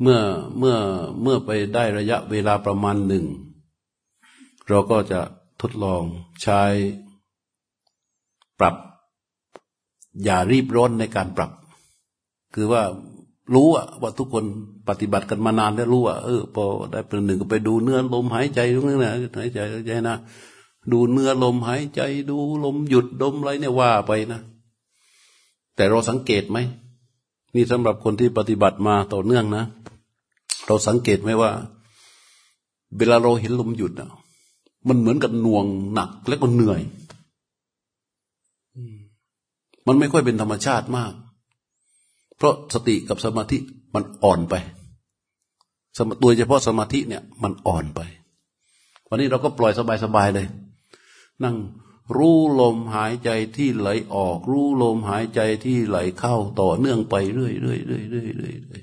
A: เมื่อเมื่อเมื่อไปได้ระยะเวลาประมาณหนึ่ง เราก็จะทดลองใช้ปรับ อย่ารีบร้อนในการปรับ คือว่ารู้ว่าทุกคนปฏิบัติกันมานานแล้วรู้อะเออพอได้เป็นหนึ่งก็ไปดูเนื้อลมหายใจตรงนี้นะหายใจหายใจนะดูเนื้อลมหายใจดูลมหยุดดมอะไรเนี่ยว่าไปนะ แต่เราสังเกตไหมนี่สำหรับคนที่ปฏิบัติมาต่อเนื่องนะ เราสังเกตไหมว่า เวลาเราเห็นลมหยุดอะ มันเหมือนกับหน่วงหนักและก็เหนื่อยมันไม่ค่อยเป็นธรรมชาติมาก เพราะสติกับสมาธิมันอ่อนไปสมโดยเฉพาะสมาธิเนี่ยมันอ่อนไป วันนี้เราก็ปล่อยสบายๆเลย นั่งรู้ลมหายใจที่ไหลออก รู้ลมหายใจที่ไหลเข้าต่อเนื่องไปเรื่อยๆเรื่อยๆเรื่อย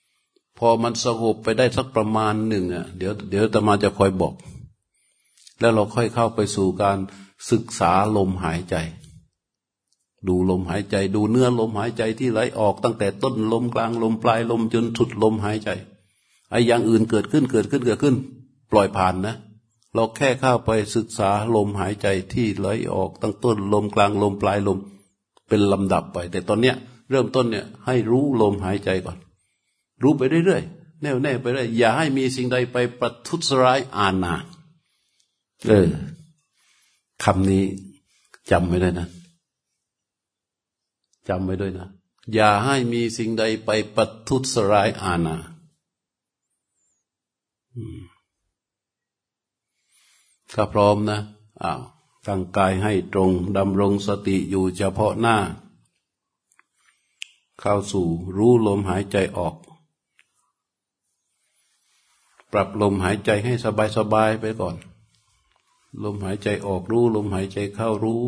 A: ๆพอมันสงบไปได้สักประมาณหนึ่งอะเดี๋ยวเดี๋ยวตมาจะคอยบอก แล้วเราค่อยเข้าไปสู่การศึกษาลมหายใจ ดูลมหายใจ ดูเนื้อลมหายใจที่ไหลออกตั้งแต่ต้นลมกลางลมปลายลมจนสุดลมหายใจไอ้อย่างอื่นเกิดขึ้นเกิดขึ้นเกิดขึ้น ปล่อยผ่านนะ เราแค่เข้าไปศึกษาลมหายใจที่ไหลออกตั้งต้นลมกลางลมปลายลม เป็นลำดับไป แต่ตอนเนี้ยเริ่มต้นเนี่ยให้รู้ลมหายใจก่อน รู้ไปเรื่อยๆแน่วแน่ไปเรื่อยอย่าให้มีสิ่งใดไปประทุษร้ายอาณา เออคำนี้จำไว้ด้วยนะจำไว้ด้วยนะ อย่าให้มีสิ่งใดไปปัทุสร้ายอาณาถ้าพร้อมนะอ้าวตั้งกายให้ตรงดำรงสติอยู่เฉพาะหน้า เข้าสู่รู้ลมหายใจออก ปรับลมหายใจให้สบาย ๆ ไปก่อน ลมหายใจออกรู้ ลมหายใจเข้ารู้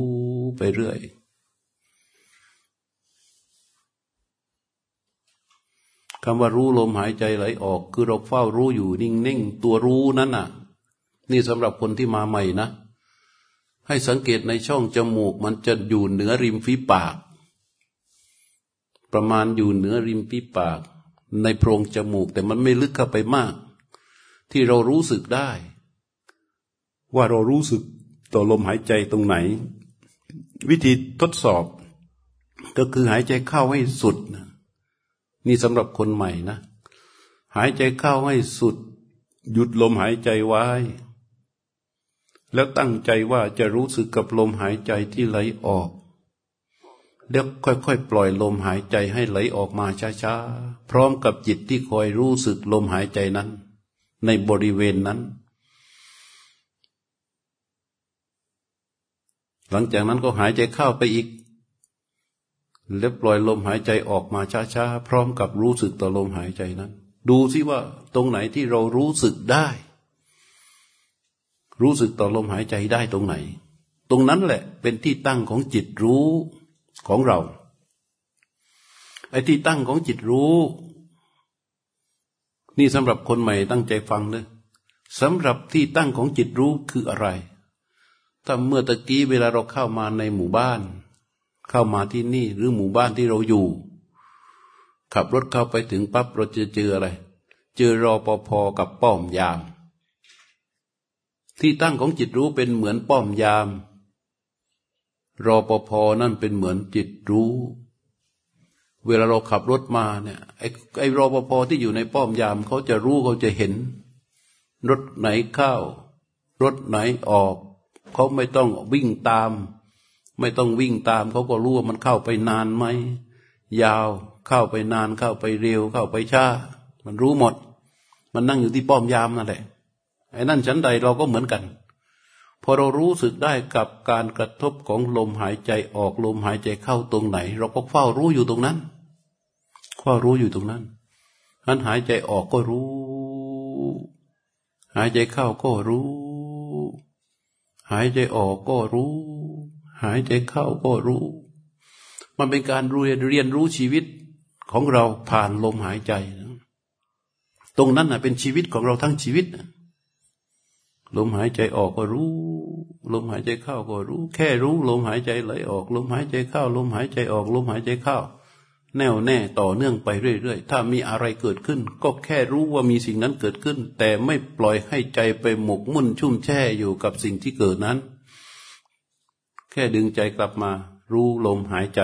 A: ไปเรื่อย คำว่ารู้ลมหายใจไหลออก คือเราเฝ้ารู้อยู่นิ่งๆ ตัวรู้นั้นน่ะ นี่สำหรับคนที่มาใหม่นะ ให้สังเกตในช่องจมูกมันจะอยู่เหนือริมฝีปาก ประมาณอยู่เหนือริมฝีปาก ในโพรงจมูกแต่มันไม่ลึกเข้าไปมาก ที่เรารู้สึกได้ ว่าเรารู้สึกต่อลมหายใจตรงไหน วิธีทดสอบก็คือหายใจเข้าให้สุดนะนี่สำหรับคนใหม่นะ หายใจเข้าให้สุด หยุดลมหายใจไว้ แล้วตั้งใจว่าจะรู้สึกกับลมหายใจที่ไหลออก แล้วค่อยๆ ปล่อยลมหายใจให้ไหลออกมาช้าๆ พร้อมกับจิตที่คอยรู้สึกลมหายใจนั้น ในบริเวณนั้น หลังจากนั้นก็หายใจเข้าไปอีก แล้วปล่อยลมหายใจออกมาช้าๆพร้อมกับรู้สึกต่อลมหายใจนั้น ดูสิว่าตรงไหนที่เรารู้สึกได้ รู้สึกต่อลมหายใจได้ตรงไหน ตรงนั้นแหละเป็นที่ตั้งของจิตรู้ของเราไอ้ที่ตั้งของจิตรู้ นี่สำหรับคนใหม่ตั้งใจฟังเลยสำหรับที่ตั้งของจิตรู้คืออะไร ถ้าเมื่อตะกี้เวลาเราเข้ามาในหมู่บ้าน เข้ามาที่นี่หรือหมู่บ้านที่เราอยู่ ขับรถเข้าไปถึงปั๊บเราจะเจออะไร เจอรอปภกับป้อมยาม ที่ตั้งของจิตรู้เป็นเหมือนป้อมยาม รอปภนั่นเป็นเหมือนจิตรู้ เวลาเราขับรถมาเนี่ยไอ้ไอ้รอปภที่อยู่ในป้อมยามเขาจะรู้เขาจะเห็น รถไหนเข้ารถไหนออก เขาไม่ต้องวิ่งตาม ไม่ต้องวิ่งตาม เขาก็รู้ว่ามันเข้าไปนานไหมยาวเข้าไปนานเข้าไปเร็วเข้าไปช้ามันรู้หมด มันนั่งอยู่ที่ป้อมยามนั่นแหละไอ้นั่นชั้นใดเราก็เหมือนกัน พอเรารู้สึกได้กับการกระทบของลมหายใจออกลมหายใจเข้าตรงไหน เราก็เฝ้ารู้อยู่ตรงนั้นเฝ้ารู้อยู่ตรงนั้นนั้นหายใจออกก็รู้ หายใจเข้าก็รู้ หายใจออกก็รู้ หายใจเข้าก็รู้ มันเป็นการเรียนเรียนรู้ชีวิตของเราผ่านลมหายใจตรงนั้นนะเป็นชีวิตของเราทั้งชีวิตลมหายใจออกก็รู้ ลมหายใจเข้าก็รู้ แค่รู้ ลมหายใจไหลออก ลมหายใจเข้า ลมหายใจออก ลมหายใจเข้า แน่วแน่ต่อเนื่องไปเรื่อยๆ ถ้ามีอะไรเกิดขึ้น ก็แค่รู้ว่ามีสิ่งนั้นเกิดขึ้น แต่ไม่ปล่อยให้ใจไปหมกมุ่นชุ่มแช่อยู่กับสิ่งที่เกิดนั้น แค่ดึงใจกลับมา รู้ลมหายใจ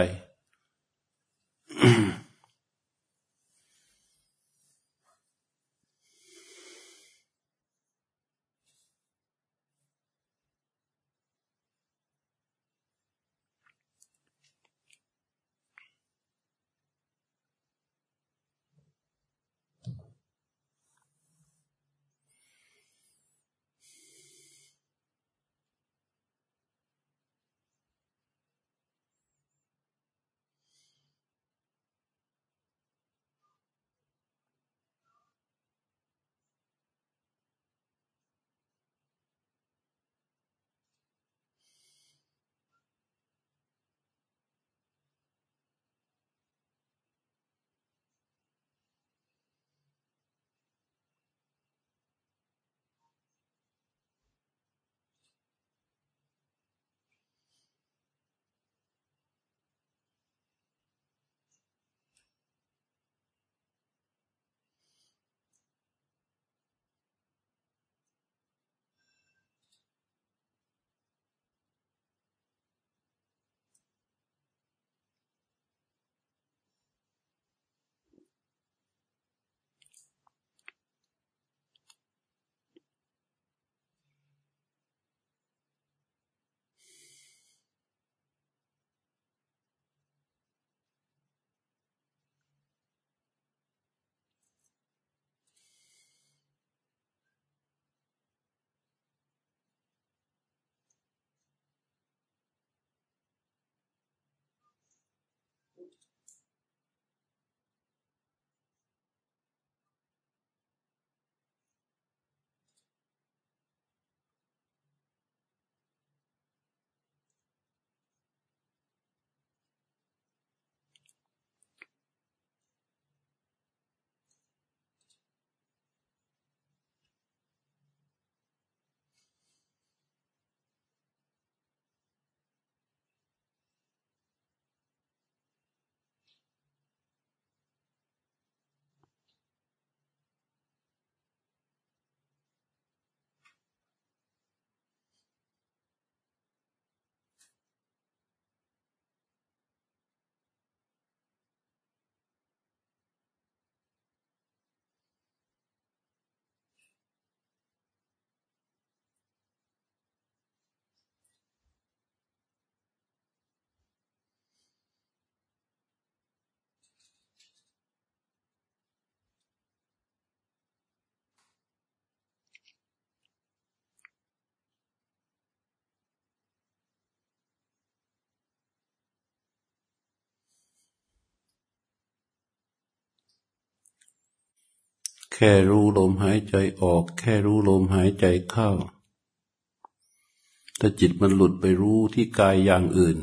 A: ค่รู้ลมหายใจออก แค่รู้ลมหายใจเข้า ถ้าจิตมันหลุดไปรู้ที่กายอย่างอื่น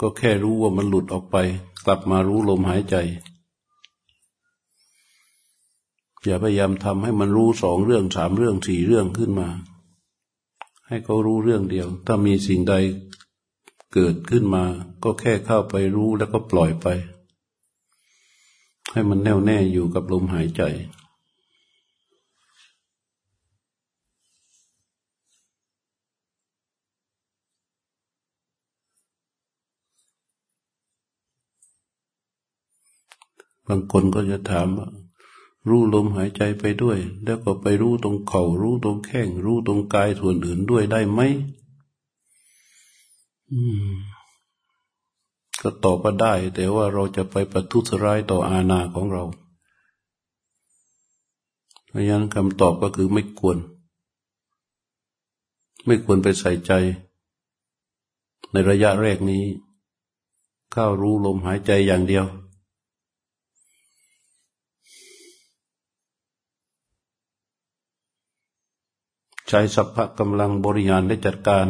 A: ก็แค่รู้ว่ามันหลุดออกไป กลับมารู้ลมหายใจ อย่าพยายามทำให้มันรู้สองเรื่องสามเรื่องสี่เรื่องขึ้นมา ให้เขารู้เรื่องเดียว ถ้ามีสิ่งใดเกิดขึ้นมา ก็แค่เข้าไปรู้แล้วก็ปล่อยไป ให้มันแน่วแน่อยู่กับลมหายใจ บางคนก็จะถามว่ารู้ลมหายใจไปด้วย แล้วก็ไปรู้ตรงเขา่า รู้ตรงแข้ง รู้ตรงกายส่วนอื่นด้วยได้ไหมก็ตอบว่าได้ แต่ว่าเราจะไปประทุษร้ายต่ออาณาของเราเพราะฉะนั้นคำตอบก็คือไม่ควร ไม่ควรไปใส่ใจ ในระยะแรกนี้ เข้ารู้ลมหายใจอย่างเดียวใช้สัพพะกำลังบริหารและจัดการ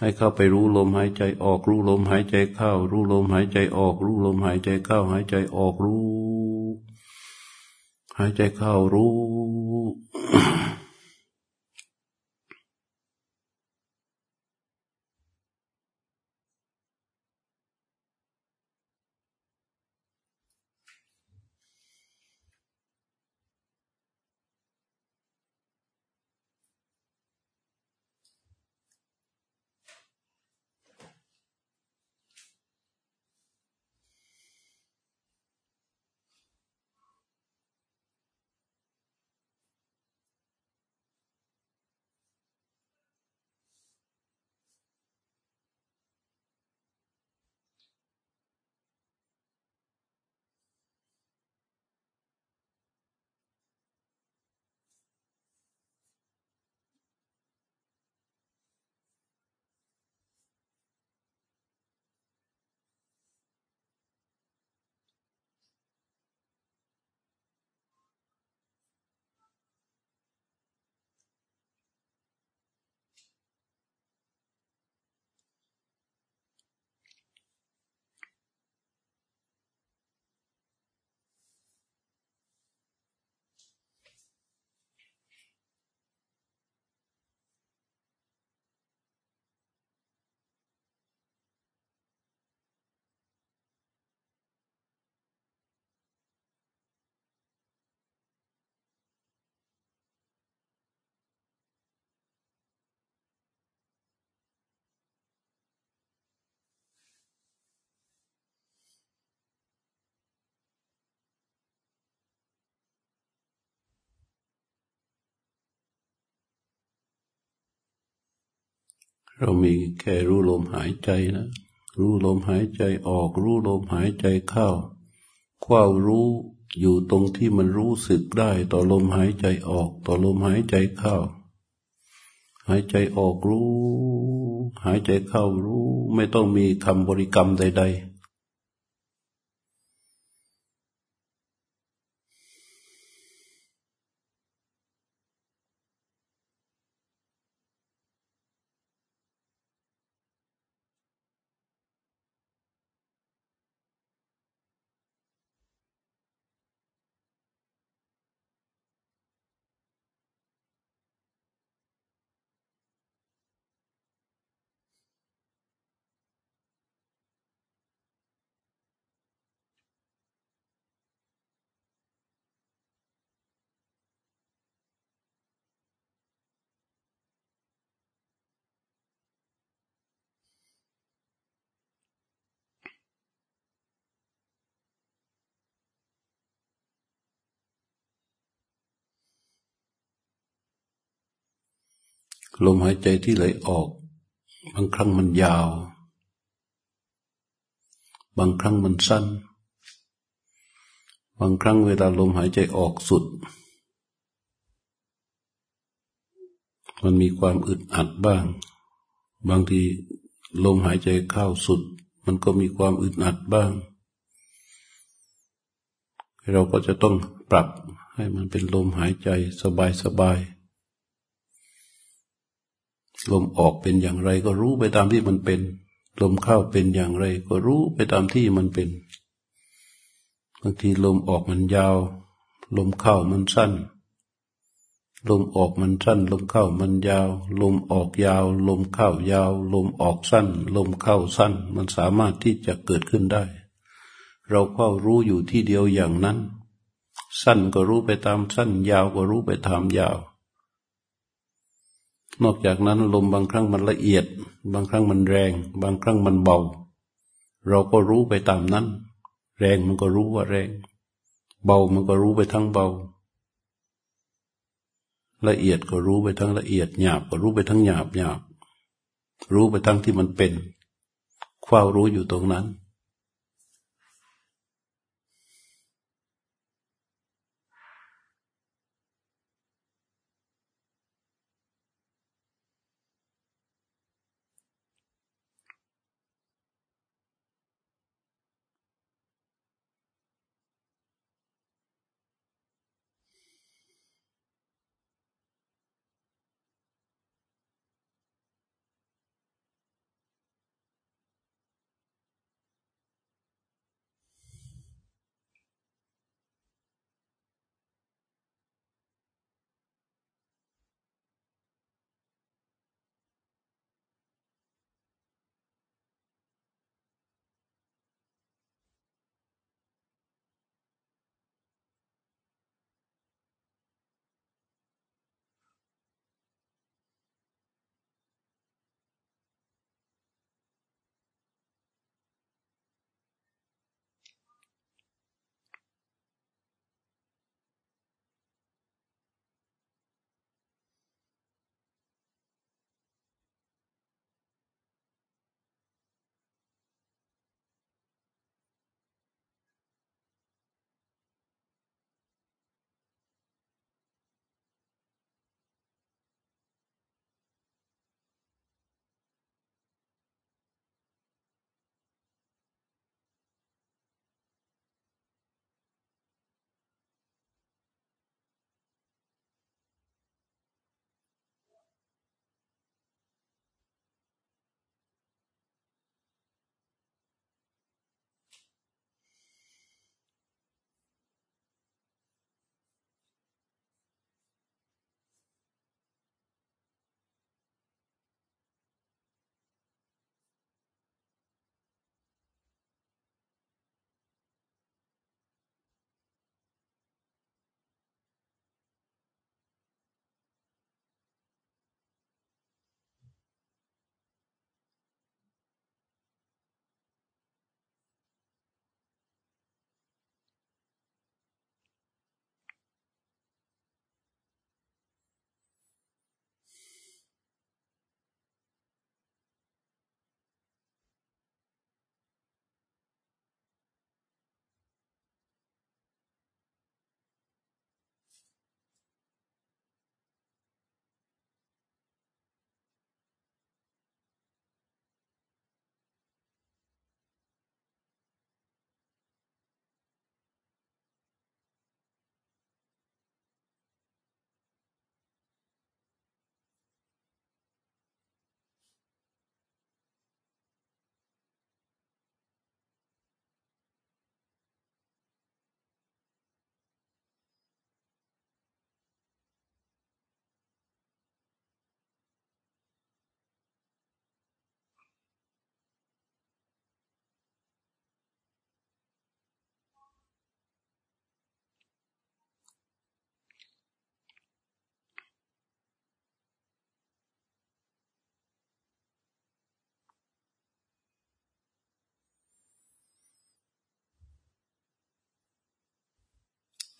A: ให้เข้าไปรู้ลมหายใจออก รู้ลมหายใจเข้า รู้ลมหายใจออก รู้ลมหายใจเข้า หายใจออกรู้ หายใจเข้ารู้ เรามีแค่รู้ลมหายใจนะรู้ลมหายใจออก รู้ลมหายใจเข้าความรู้อยู่ตรงที่มันรู้สึกได้ต่อลมหายใจออก ต่อลมหายใจเข้า หายใจออกรู้ หายใจเข้ารู้ ไม่ต้องมีคำบริกรรมใด ๆ ลมหายใจที่ไหลออก บางครั้งมันยาว บางครั้งมันสั้น บางครั้งเวลาลมหายใจออกสุด มันมีความอึดอัดบ้าง บางทีลมหายใจเข้าสุด มันก็มีความอึดอัดบ้าง เราก็จะต้องปรับให้มันเป็นลมหายใจสบายสบาย ลมออกเป็นอย่างไรก็รู้ไปตามที่มันเป็น ลมเข้าเป็นอย่างไร ก็รู้ไปตามที่มันเป็นบางทีลมออกมันยาว ลมเข้ามันสั้น ลมออกมันสั้น ลมเข้ามันยาว ลมออกยาว ลมเข้ายาว ลมออกสั้น ลมเข้าสั้น มันสามารถที่จะเกิดขึ้นได้ เราเฝ้ารู้อยู่ที่เดียวอย่างนั้น สั้นก็รู้ไปตามสั้น ยาวก็รู้ไปตามยาว นอกจากนั้นลมบางครั้งมันละเอียด บางครั้งมันแรง บางครั้งมันเบา เราก็รู้ไปตามนั้น แรงมันก็รู้ว่าแรง เบามันก็รู้ไปทั้งเบา ละเอียดก็รู้ไปทั้งละเอียดหยาบก็รู้ไปทั้งหยาบหยาบรู้ไปทั้งที่มันเป็นความรู้อยู่ตรงนั้น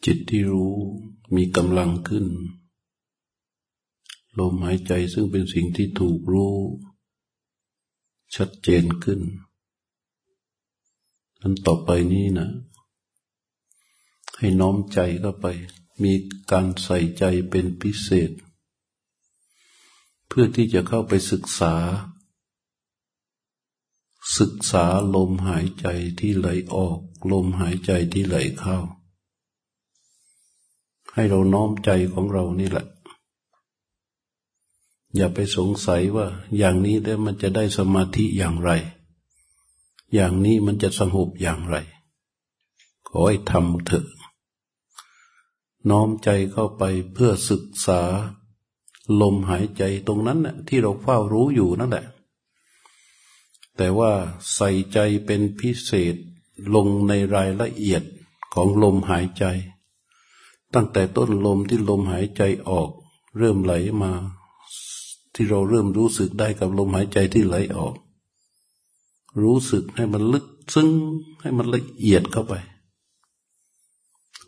A: จิตที่รู้มีกำลังขึ้น ลมหายใจซึ่งเป็นสิ่งที่ถูกรู้ ชัดเจนขึ้นอันต่อไปนี้นะ ให้น้อมใจเข้าไป มีการใส่ใจเป็นพิเศษ เพื่อที่จะเข้าไปศึกษา ศึกษาลมหายใจที่ไหลออก ลมหายใจที่ไหลเข้า ให้เราน้อมใจของเรานี่แหละ อย่าไปสงสัยว่า อย่างนี้แล้วมันจะได้สมาธิอย่างไร อย่างนี้มันจะสงบอย่างไร ขอให้ทำเถอะ น้อมใจเข้าไปเพื่อศึกษา ลมหายใจตรงนั้นน่ะที่เราเฝ้ารู้อยู่นั่นแหละ แต่ว่าใส่ใจเป็นพิเศษลงในรายละเอียดของลมหายใจ ตั้งแต่ต้นลมที่ลมหายใจออก เริ่มไหลมา ที่เราเริ่มรู้สึกได้กับลมหายใจที่ไหลออก รู้สึกให้มันลึกซึ้งให้มันละเอียดเข้าไป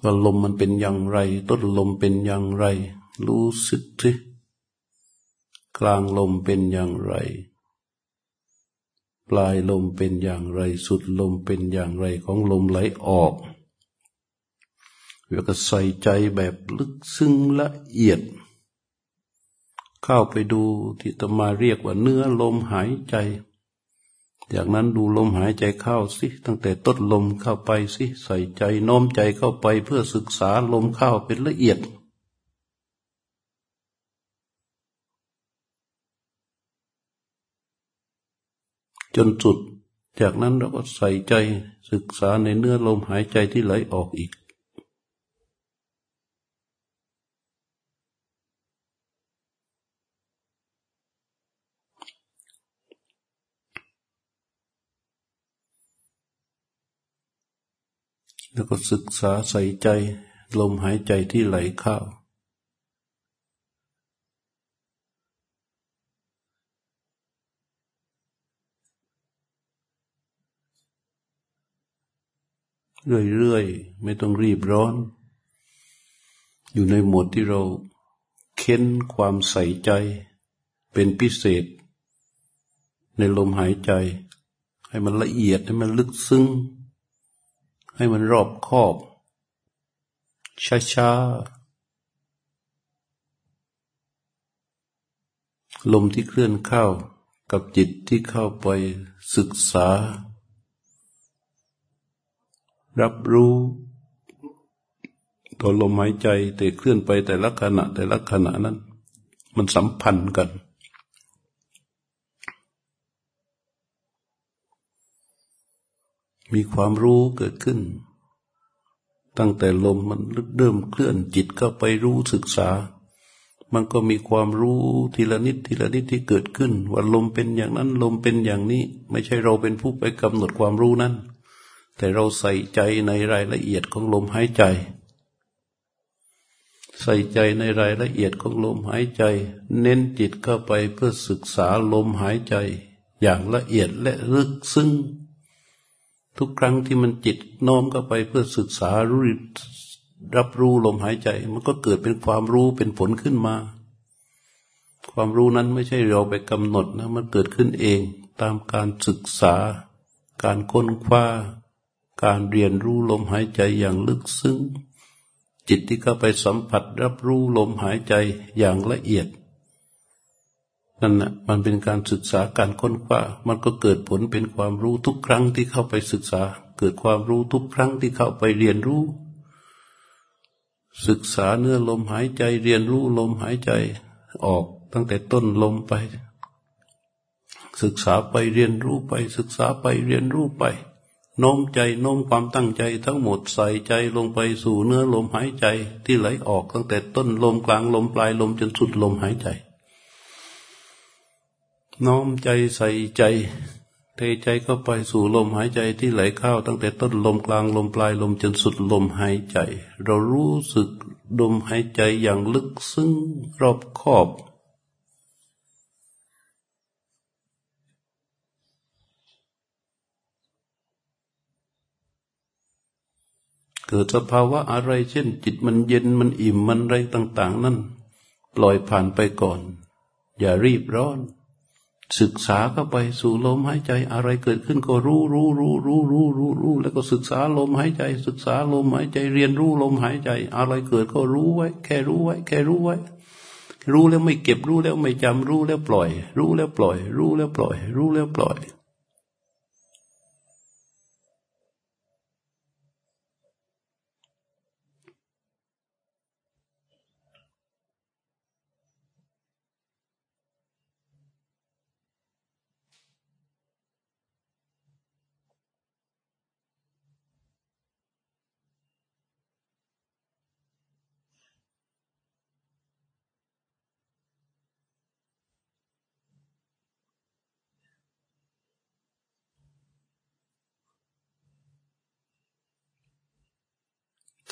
A: ว่าลมมันเป็นอย่างไร ต้นลมเป็นอย่างไร รู้สึกสิกลางลมเป็นอย่างไร ปลายลมเป็นอย่างไร สุดลมเป็นอย่างไรของลมไหลออก แล้วก็ใส่ใจแบบลึกซึ้งละเอียด เข้าไปดูที่ตมาเรียกว่าเนื้อลมหายใจ จากนั้นดูลมหายใจเข้าสิ ตั้งแต่ต้นลมเข้าไปสิ ใส่ใจน้อมใจเข้าไปเพื่อศึกษาลมเข้าเป็นละเอียดจนสุด จากนั้นเราก็ใส่ใจศึกษาในเนื้อลมหายใจที่ไหลออกอีก แล้วก็ศึกษาใส่ใจ ลมหายใจที่ไหลเข้าเรื่อยๆ ไม่ต้องรีบร้อน อยู่ในโหมดที่เราเค้นความใส่ใจเป็นพิเศษ ในลมหายใจ ให้มันละเอียดให้มันลึกซึ้ง ให้มันรอบคอบช้าๆ ลมที่เคลื่อนเข้ากับจิตที่เข้าไปศึกษา รับรู้ตัวลมหายใจแต่เคลื่อนไปแต่ละขณะแต่ละขณะนั้น มันสัมพันธ์กัน มีความรู้เกิดขึ้น ตั้งแต่ลมมันเริ่มเคลื่อนจิตเข้าไปรู้ศึกษา มันก็มีความรู้ทีละนิดทีละนิดที่เกิดขึ้น ว่าลมเป็นอย่างนั้นลมเป็นอย่างนี้ ไม่ใช่เราเป็นผู้ไปกำหนดความรู้นั้น แต่เราใส่ใจในรายละเอียดของลมหายใจ ใส่ใจในรายละเอียดของลมหายใจ เน้นจิตเข้าไปเพื่อศึกษาลมหายใจ อย่างละเอียดและลึกซึ้ง ทุกครั้งที่มันจิตน้อมเข้าไปเพื่อศึกษารู้รับรู้ลมหายใจ มันก็เกิดเป็นความรู้เป็นผลขึ้นมา ความรู้นั้นไม่ใช่เราไปกำหนดนะ มันเกิดขึ้นเองตามการศึกษา การค้นคว้า การเรียนรู้ลมหายใจอย่างลึกซึ้งจิตที่เข้าไปสัมผัสรับรู้ลมหายใจอย่างละเอียด นั่นนะมันเป็นการศึกษาการค้นคว้ามันก็เกิดผลเป็นความรู้ทุกครั้งที่เข้าไปศึกษา เกิดความรู้ทุกครั้งที่เข้าไปเรียนรู้ ศึกษาเนื้อลมหายใจเรียนรู้ลมหายใจออกตั้งแต่ต้นลมไป ศึกษาไปเรียนรู้ไป ศึกษาไปเรียนรู้ไปโน้มใจโน้มความตั้งใจทั้งหมดใส่ใจลงไปสู่เนื้อลมหายใจที่ไหลออกตั้งแต่ต้นลมกลางลมปลายลมจนสุดลมหายใจ น้อมใจใส่ใจ เทใจเข้าไปสู่ลมหายใจที่ไหลเข้าตั้งแต่ต้นลมกลางลมปลายลมจนสุดลมหายใจ เรารู้สึกลมหายใจอย่างลึกซึ้งรอบคอบเกิดสภาวะอะไรเช่น จิตมันเย็นมันอิ่มมันอะไรต่าง ๆ นั่นปล่อยผ่านไปก่อน อย่ารีบร้อน ศึกษาเข้าไปสู่ลมหายใจอะไรเกิดขึ้นก็รู้รู้รู้รู้รู้รู้รู้แล้วก็ศึกษาลมหายใจ ศึกษาลมหายใจเรียนรู้ลมหายใจ อะไรเกิดก็รู้ไว้ แค่รู้ไว้ แค่รู้ไว้ รู้แล้วไม่เก็บรู้แล้วไม่จำรู้แล้วปล่อย รู้แล้วปล่อย รู้แล้วปล่อย รู้แล้วปล่อย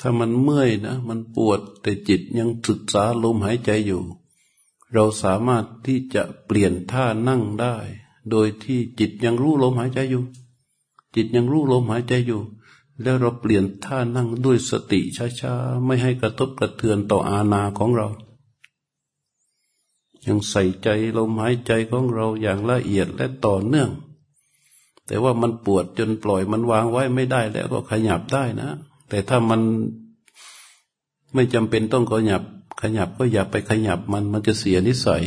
A: ถ้ามันเมื่อยนะมันปวดแต่จิตยังศึกษาลมหายใจอยู่ เราสามารถที่จะเปลี่ยนท่านั่งได้ โดยที่จิตยังรู้ลมหายใจอยู่ จิตยังรู้ลมหายใจอยู่ แล้วเราเปลี่ยนท่านั่งด้วยสติช้าๆไม่ให้กระทบกระเทือนต่ออาณาของเรา ยังใส่ใจลมหายใจของเราอย่างละเอียดและต่อเนื่อง แต่ว่ามันปวดจนปล่อยมันวางไว้ไม่ได้แล้วก็ขยับได้นะ แต่ถ้ามันไม่จำเป็นต้องขยับ ขยับก็อย่าไปขยับมันมันจะเสียนิสัย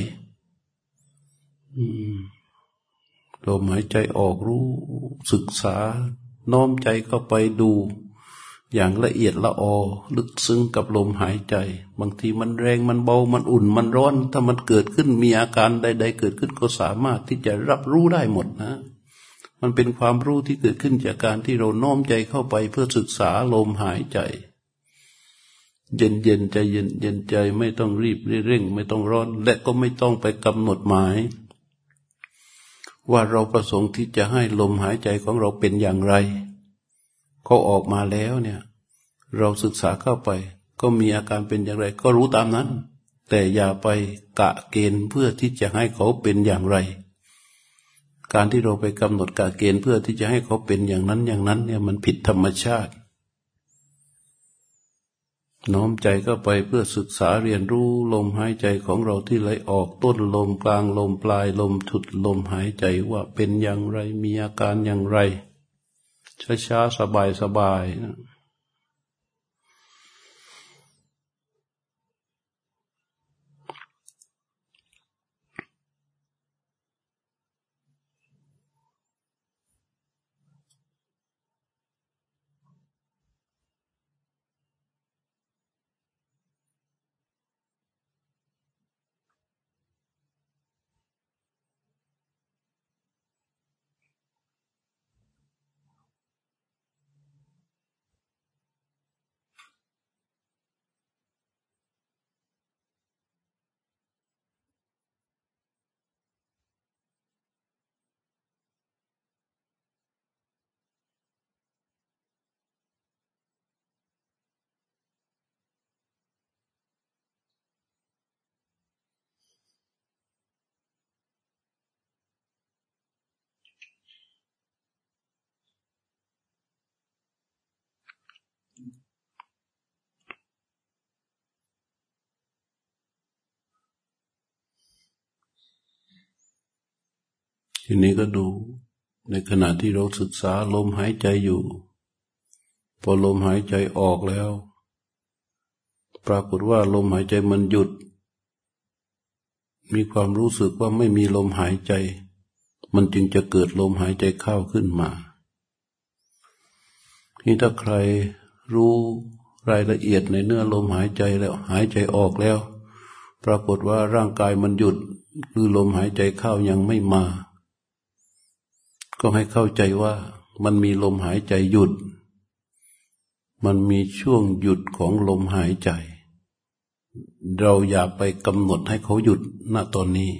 A: ลมหายใจออกรู้ศึกษา น้อมใจเข้าไปดู อย่างละเอียดละออ ลึกซึ้งกับลมหายใจ บางทีมันแรงมันเบามันอุ่นมันร้อน ถ้ามันเกิดขึ้นมีอาการใด ๆ เกิดขึ้นก็สามารถที่จะรับรู้ได้หมดนะ มันเป็นความรู้ที่เกิดขึ้นจากการที่เราน้อมใจเข้าไปเพื่อศึกษาลมหายใจ เย็นเย็นใจเย็นเย็นใจไม่ต้องรีบเร่ง ไม่ต้องร้อน และก็ไม่ต้องไปกำหนดหมาย ว่าเราประสงค์ที่จะให้ลมหายใจของเราเป็นอย่างไรเขาออกมาแล้วเนี่ย เราศึกษาเข้าไป ก็มีอาการเป็นอย่างไร ก็รู้ตามนั้น แต่อย่าไปกะเกณฑ์เพื่อที่จะให้เขาเป็นอย่างไร การที่เราไปกำหนดกาเกณฑ์เพื่อที่จะให้เขาเป็นอย่างนั้นอย่างนั้น เนี่ยมันผิดธรรมชาติ น้อมใจเข้าไปเพื่อศึกษาเรียนรู้ลมหายใจของเราที่ไหลออกต้นลมกลางลมปลายลมถุดลมหายใจว่าเป็นอย่างไรมีอาการอย่างไรช้าๆสบายๆนะ ทีนี้ก็ดูในขณะที่เราศึกษาลมหายใจอยู่ พอลมหายใจออกแล้ว ปรากฏว่าลมหายใจมันหยุด มีความรู้สึกว่าไม่มีลมหายใจ มันจึงจะเกิดลมหายใจเข้าขึ้นมานี่ถ้าใครรู้รายละเอียดในเนื้อลมหายใจแล้ว หายใจออกแล้ว ปรากฏว่าร่างกายมันหยุด คือลมหายใจเข้ายังไม่มา ก็ให้เข้าใจว่ามันมีลมหายใจหยุด มันมีช่วงหยุดของลมหายใจ เราอย่าไปกำหนดให้เขาหยุดณตอนนี้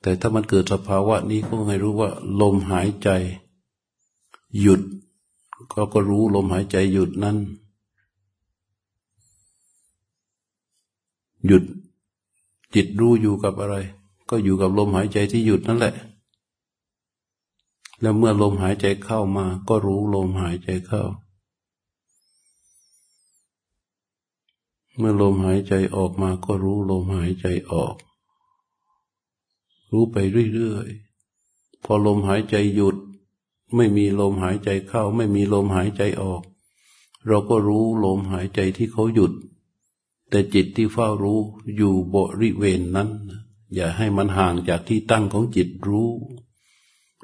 A: แต่ถ้ามันเกิดสภาวะนี้ก็ให้รู้ว่า ลมหายใจ หยุด ก็ก็รู้ลมหายใจหยุดนั้น หยุดจิตรู้อยู่กับอะไร ก็อยู่กับลมหายใจที่หยุดนั่นแหละ แล้วเมื่อลมหายใจเข้ามา ก็รู้ลมหายใจเข้า เมื่อลมหายใจออกมาก็รู้ลมหายใจออก รู้ไปเรื่อยๆ พอลมหายใจหยุด ไม่มีลมหายใจเข้า ไม่มีลมหายใจออก เราก็รู้ลมหายใจที่เขาหยุด แต่จิตที่เฝ้ารู้อยู่บริเวณนั้น อย่าให้มันห่างจากที่ตั้งของจิตรู้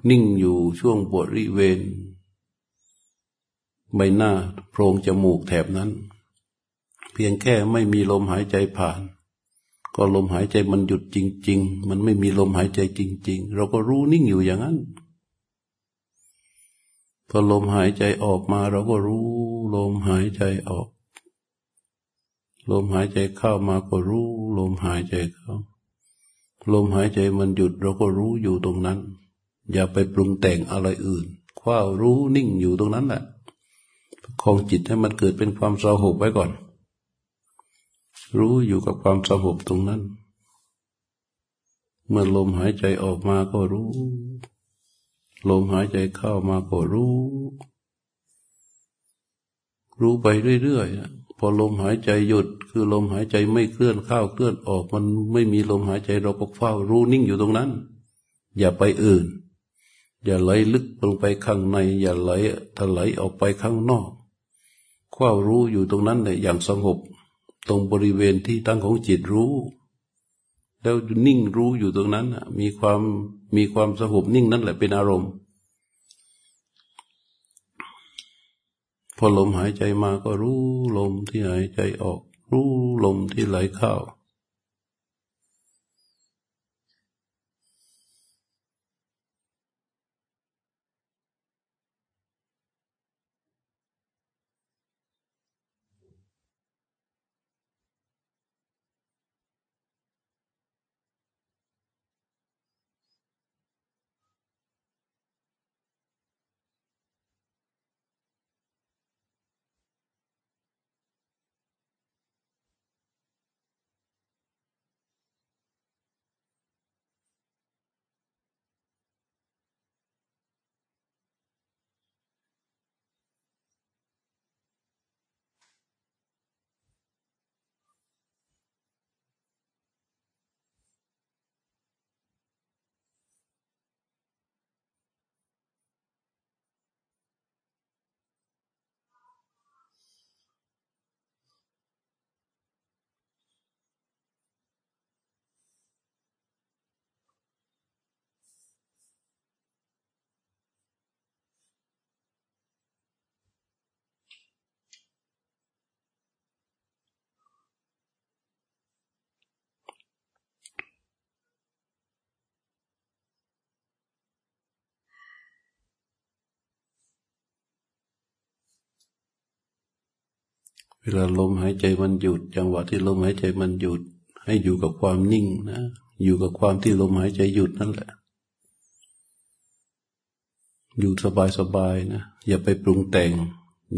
A: นิ่งอยู่ช่วงบริเวณ ใบหน้าโพรงจมูกแถบนั้น เพียงแค่ไม่มีลมหายใจผ่าน ก็ลมหายใจมันหยุดจริง ๆ มันไม่มีลมหายใจจริง ๆ เราก็รู้นิ่งอยู่อย่างนั้นพอลมหายใจออกมาเราก็รู้ ลมหายใจออก ลมหายใจเข้ามาก็รู้ ลมหายใจเข้า ลมหายใจมันหยุดเราก็รู้อยู่ตรงนั้น อย่าไปปรุงแต่งอะไรอื่นคว้ารู้นิ่งอยู่ตรงนั้นแหละประคองจิตให้มันเกิดเป็นความสงบไว้ก่อน รู้อยู่กับความสงบตรงนั้น เมื่อลมหายใจออกมาก็รู้ ลมหายใจเข้ามาก็รู้ รู้ไปเรื่อยๆพอลมหายใจหยุด คือลมหายใจไม่เคลื่อนเข้าเคลื่อนออก มันไม่มีลมหายใจเราก็เฝ้ารู้นิ่งอยู่ตรงนั้น อย่าไปอื่น อย่าไหลลึกลงไปข้างใน อย่าไหลถลายออกไปข้างนอกความรู้อยู่ตรงนั้นเลยอย่างสงบ ตรงบริเวณที่ตั้งของจิตรู้ แล้วนิ่งรู้อยู่ตรงนั้นมีความมีความสงบนิ่งนั่นแหละเป็นอารมณ์ พอลมหายใจมาก็รู้ลมที่หายใจออก รู้ลมที่ไหลเข้า เวลาลมหายใจมันหยุด จังหวะที่ลมหายใจมันหยุด ให้อยู่กับความนิ่งนะอยู่กับความที่ลมหายใจหยุดนั่นแหละ อยู่สบายสบายนะอย่าไปปรุงแต่ง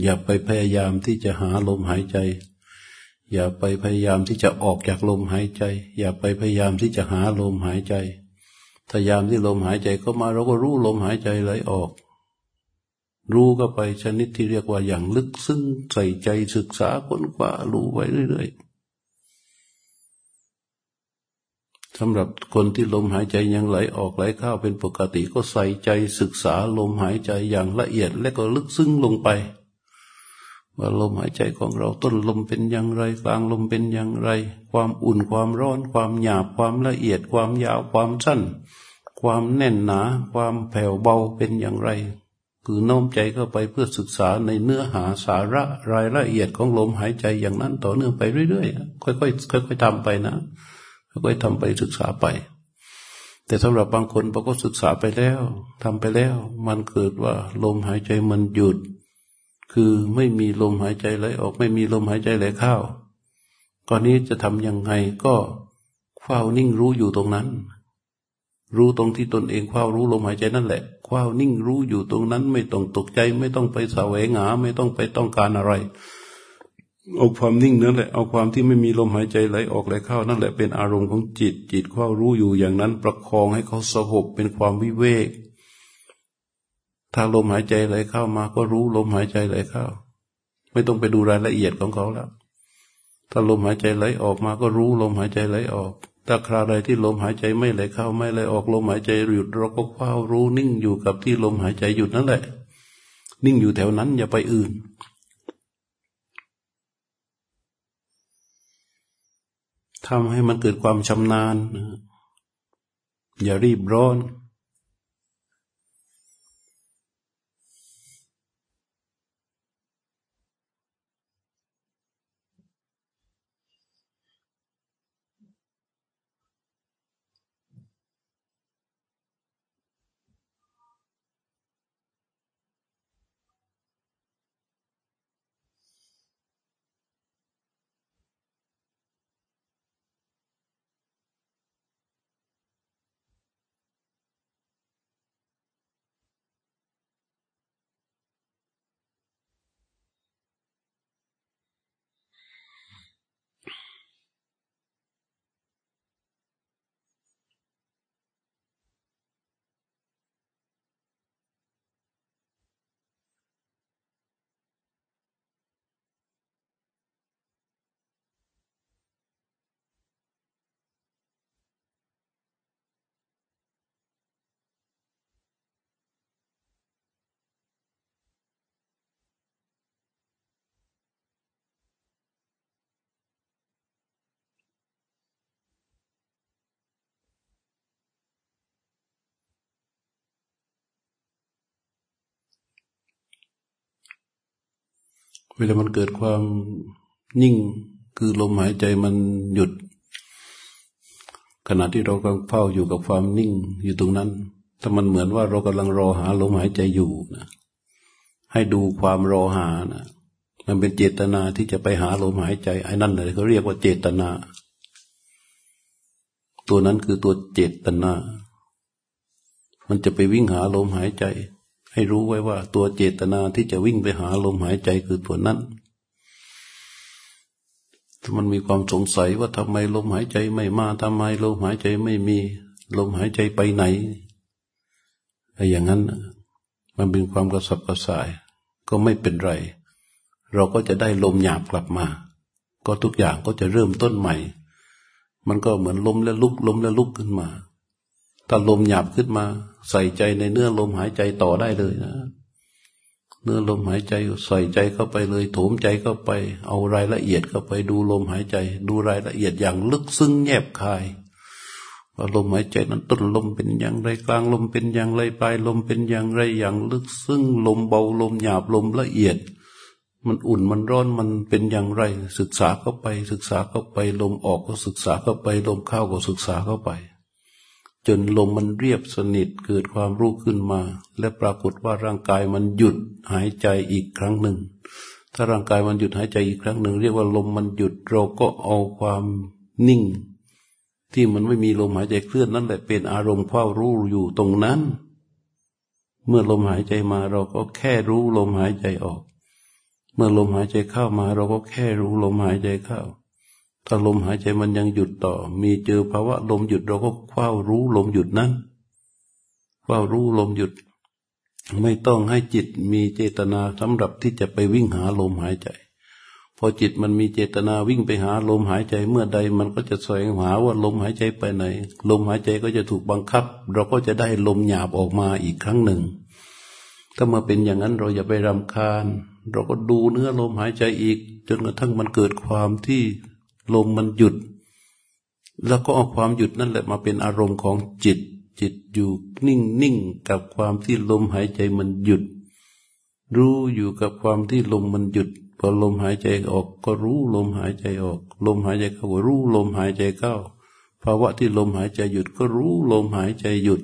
A: อย่าไปพยายามที่จะหาลมหายใจ อย่าไปพยายามที่จะออกจากลมหายใจ อย่าไปพยายามที่จะหาลมหายใจพยายามที่ลมหายใจเข้ามาเราก็รู้ลมหายใจไหลออก รู้ก็ไปชนิดที่เรียกว่าอย่างลึกซึ้งใส่ใจศึกษาค้นคว้ารู้ไว้เรื่อยๆสำหรับคนที่ลมหายใจยังไหลออกไหลเข้าเป็นปกติก็ใส่ใจศึกษาลมหายใจอย่างละเอียดและก็ลึกซึ้งลงไป ว่าลมหายใจของเราต้นลมเป็นอย่างไร กลางลมเป็นอย่างไร ความอุ่นความร้อนความหยาบความละเอียด ความยาวความสั้น ความแน่นหนา ความแผ่วเบาเป็นอย่างไร คือน้อมใจเข้าไปเพื่อศึกษาในเนื้อหาสาระรายละเอียดของลมหายใจอย่างนั้นต่อเนื่องไปเรื่อยๆ ค่อยๆค่อยๆทำไปนะค่อยๆทำไปศึกษาไป แต่สำหรับบางคนพอก็ศึกษาไปแล้วทำไปแล้ว มันเกิดว่าลมหายใจมันหยุด คือไม่มีลมหายใจไหลออกไม่มีลมหายใจไหลเข้าก่อนนี้จะทำยังไงก็เฝ้านิ่งรู้อยู่ตรงนั้น รู้ตรงที่ตนเองเฝ้ารู้ลมหายใจนั่นแหละความนิ่งรู้อยู่ตรงนั้น ไม่ต้องตกใจ ไม่ต้องไปแสวงหาไม่ต้องไปต้องการอะไรเอาความนิ่งนั่นแหละเอาความที่ไม่มีลมหายใจไหลออกไหลเข้านั่นแหละเป็นอารมณ์ของจิต จิตความรู้อยู่อย่างนั้น ประคองให้เขาสงบเป็นความวิเวกถ้าลมหายใจไหลเข้ามาก็รู้ลมหายใจไหลเข้า ไม่ต้องไปดูรายละเอียดของเขาแล้วถ้าลมหายใจไหลออกมาก็รู้ลมหายใจไหลออก ถ้าคราใดที่ลมหายใจไม่ไหลเข้าไม่ไหลออกลมหายใจหยุดเราก็เฝ้ารู้นิ่งอยู่กับที่ลมหายใจหยุดนั่นแหละ นิ่งอยู่แถวนั้นอย่าไปอื่น ทำให้มันเกิดความชำนาญ อย่ารีบร้อน เวลามันเกิดความนิ่งคือลมหายใจมันหยุด ขณะที่เรากำลังเฝ้าอยู่กับความนิ่งอยู่ตรงนั้น ถ้ามันเหมือนว่าเรากำลังรอหาลมหายใจอยู่นะให้ดูความรอหานะมันเป็นเจตนาที่จะไปหาลมหายใจไอ้นั่นเลยเขาเรียกว่าเจตนา ตัวนั้นคือตัวเจตนา มันจะไปวิ่งหาลมหายใจ ให้รู้ไว้ว่า ตัวเจตนาที่จะวิ่งไปหาลมหายใจคือตัวนั้นถ้ามันมีความสงสัยว่าทำไมลมหายใจไม่มาทำไมลมหายใจไม่มี ลมหายใจไปไหนไอ้อย่างนั้น มันเป็นความกระสับกระส่าย ก็ไม่เป็นไร เราก็จะได้ลมหยาบกลับมา ก็ทุกอย่างก็จะเริ่มต้นใหม่ มันก็เหมือนลมและลุกลมและลุกขึ้นมา ถ้าลมหยาบขึ้นมา ใส่ใจในเนื้อลมหายใจต่อได้เลยนะ เนื้อลมหายใจใส่ใจเข้าไปเลยโถมใจเข้าไป เอารายละเอียดเข้าไปดูลมหายใจ ดูรายละเอียดอย่างลึกซึ้งแยบคายว่าลมหายใจนั้นต้นลมเป็นอย่างไรกลางลมเป็นอย่างไรปลายลมเป็นอย่างไรอย่างลึกซึ้งลมเบาลมหยาบลมละเอียด มันอุ่นมันร้อนมันเป็นอย่างไร ศึกษาเข้าไป ศึกษาเข้าไป ลมออกก็ศึกษาเข้าไป ลมเข้าก็ศึกษาเข้าไป จนลมมันเรียบสนิทเกิดความรู้ขึ้นมา และปรากฏว่าร่างกายมันหยุดหายใจอีกครั้งหนึ่ง ถ้าร่างกายมันหยุดหายใจอีกครั้งหนึ่ง เรียกว่าลมมันหยุดเราก็เอาความนิ่ง ที่มันไม่มีลมหายใจเคลื่อนนั่นแหละเป็นอารมณ์เฝ้ารู้อยู่ตรงนั้น เมื่อลมหายใจมาเราก็แค่รู้ลมหายใจออก เมื่อลมหายใจเข้ามา เราก็แค่รู้ลมหายใจเข้า ถ้าลมหายใจมันยังหยุดต่อ มีเจอภาวะลมหยุดเราก็เฝ้ารู้ลมหยุดนั้นเฝ้ารู้ลมหยุด ไม่ต้องให้จิตมีเจตนาสำหรับที่จะไปวิ่งหาลมหายใจ พอจิตมันมีเจตนาวิ่งไปหาลมหายใจเมื่อใดมันก็จะแสวงหาว่าลมหายใจไปไหน ลมหายใจก็จะถูกบังคับ เราก็จะได้ลมหยาบออกมาอีกครั้งหนึ่ง ถ้ามาเป็นอย่างนั้นเราอย่าไปรำคาญ เราก็ดูเนื้อลมหายใจอีก จนกระทั่งมันเกิดความที่ ลมมันหยุด แล้วก็เอาความหยุดนั่นแหละมาเป็นอารมณ์ของจิต จิตอยู่นิ่งนิ่งกับความที่ลมหายใจมันหยุด รู้อยู่กับความที่ลมมันหยุดพอลมหายใจออกก็รู้ลมหายใจออก ลมหายใจเข้าก็รู้ลมหายใจเข้าภาวะที่ลมหายใจหยุดก็รู้ลมหายใจหยุด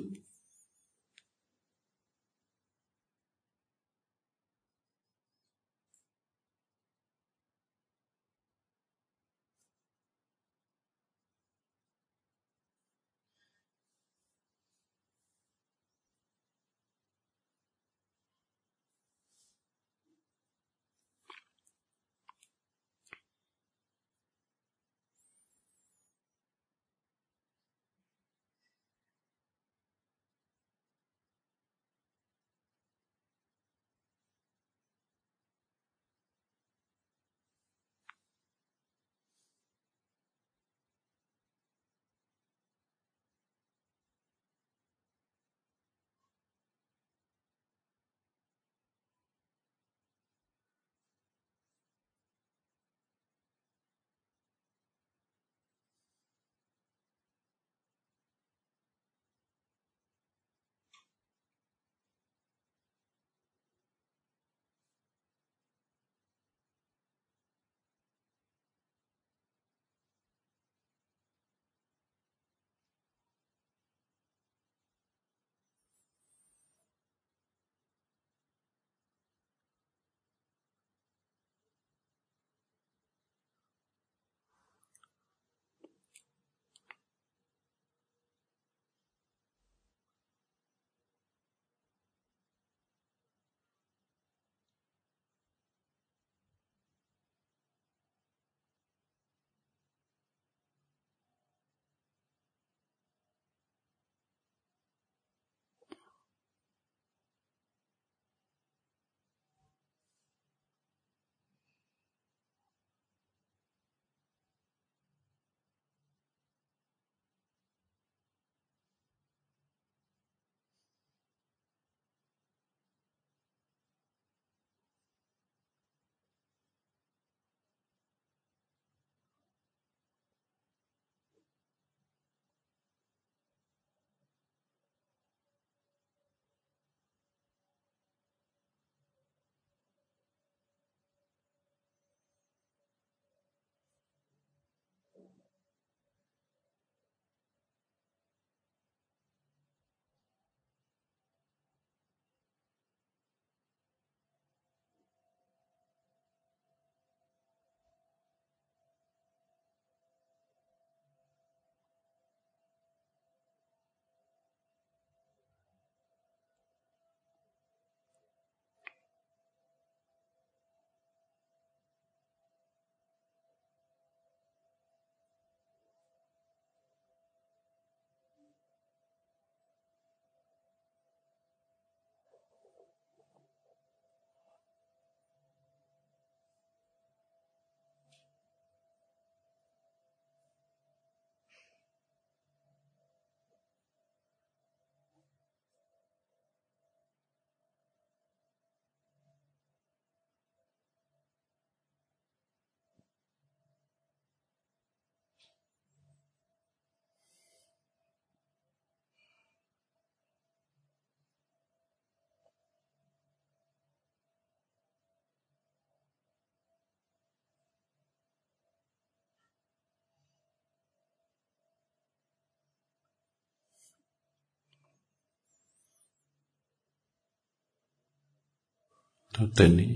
A: แต่นี้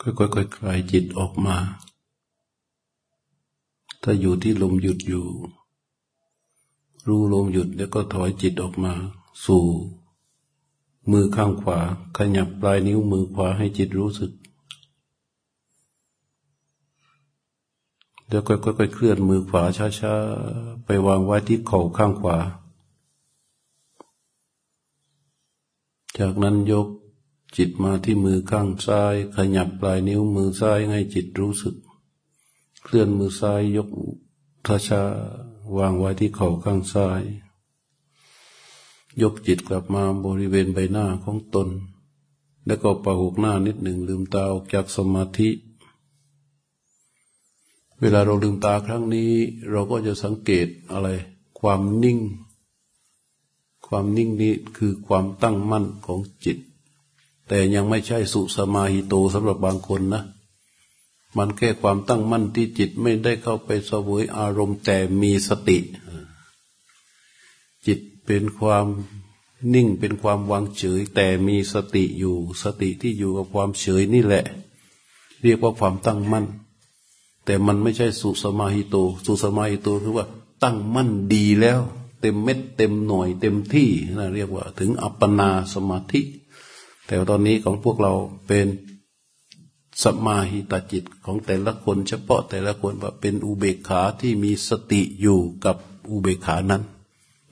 A: ค่อยๆคลายจิตออกมา ถ้าอยู่ที่ลมหยุดอยู่ รู้ลมหยุดแล้วก็ถอยจิตออกมา สู่ มือข้างขวา ขยับปลายนิ้วมือขวาให้จิตรู้สึก แล้วค่อยๆเคลื่อนมือขวาช้าๆ ไปวางไว้ที่เข่าข้างขวาจากนั้นยก จิตมาที่มือข้างซ้าย ขยับปลายนิ้วมือซ้ายให้จิตรู้สึก เคลื่อนมือซ้ายยกท้าชาวางไว้ที่เข่าข้างซ้าย ยกจิตกลับมาบริเวณใบหน้าของตน แล้วก็ประหุกหน้านิดหนึ่งลืมตาออกจากสมาธิ เวลาเราลืมตาครั้งนี้ เราก็จะสังเกตอะไร ความนิ่ง ความนิ่งนี้คือความตั้งมั่นของจิต แต่ยังไม่ใช่สุสมาหิโตสำหรับบางคนนะ มันแค่ความตั้งมั่นที่จิตไม่ได้เข้าไปสวยอารมณ์แต่มีสติ จิตเป็นความนิ่งเป็นความวางเฉย แต่มีสติอยู่สติที่อยู่กับความเฉยนี่แหละ เรียกว่าความตั้งมั่น แต่มันไม่ใช่สุสมาหิโต สุสมาหิโตคือว่าตั้งมั่นดีแล้ว เต็มเม็ดเต็มหน่วยเต็มที่นะเรียกว่า ถึงอัปปนาสมาธิ แต่ตอนนี้ของพวกเราเป็นสมาหิตจิตของแต่ละคน เฉพาะแต่ละคนว่าเป็นอุเบกขาที่มีสติอยู่กับอุเบกขานั้น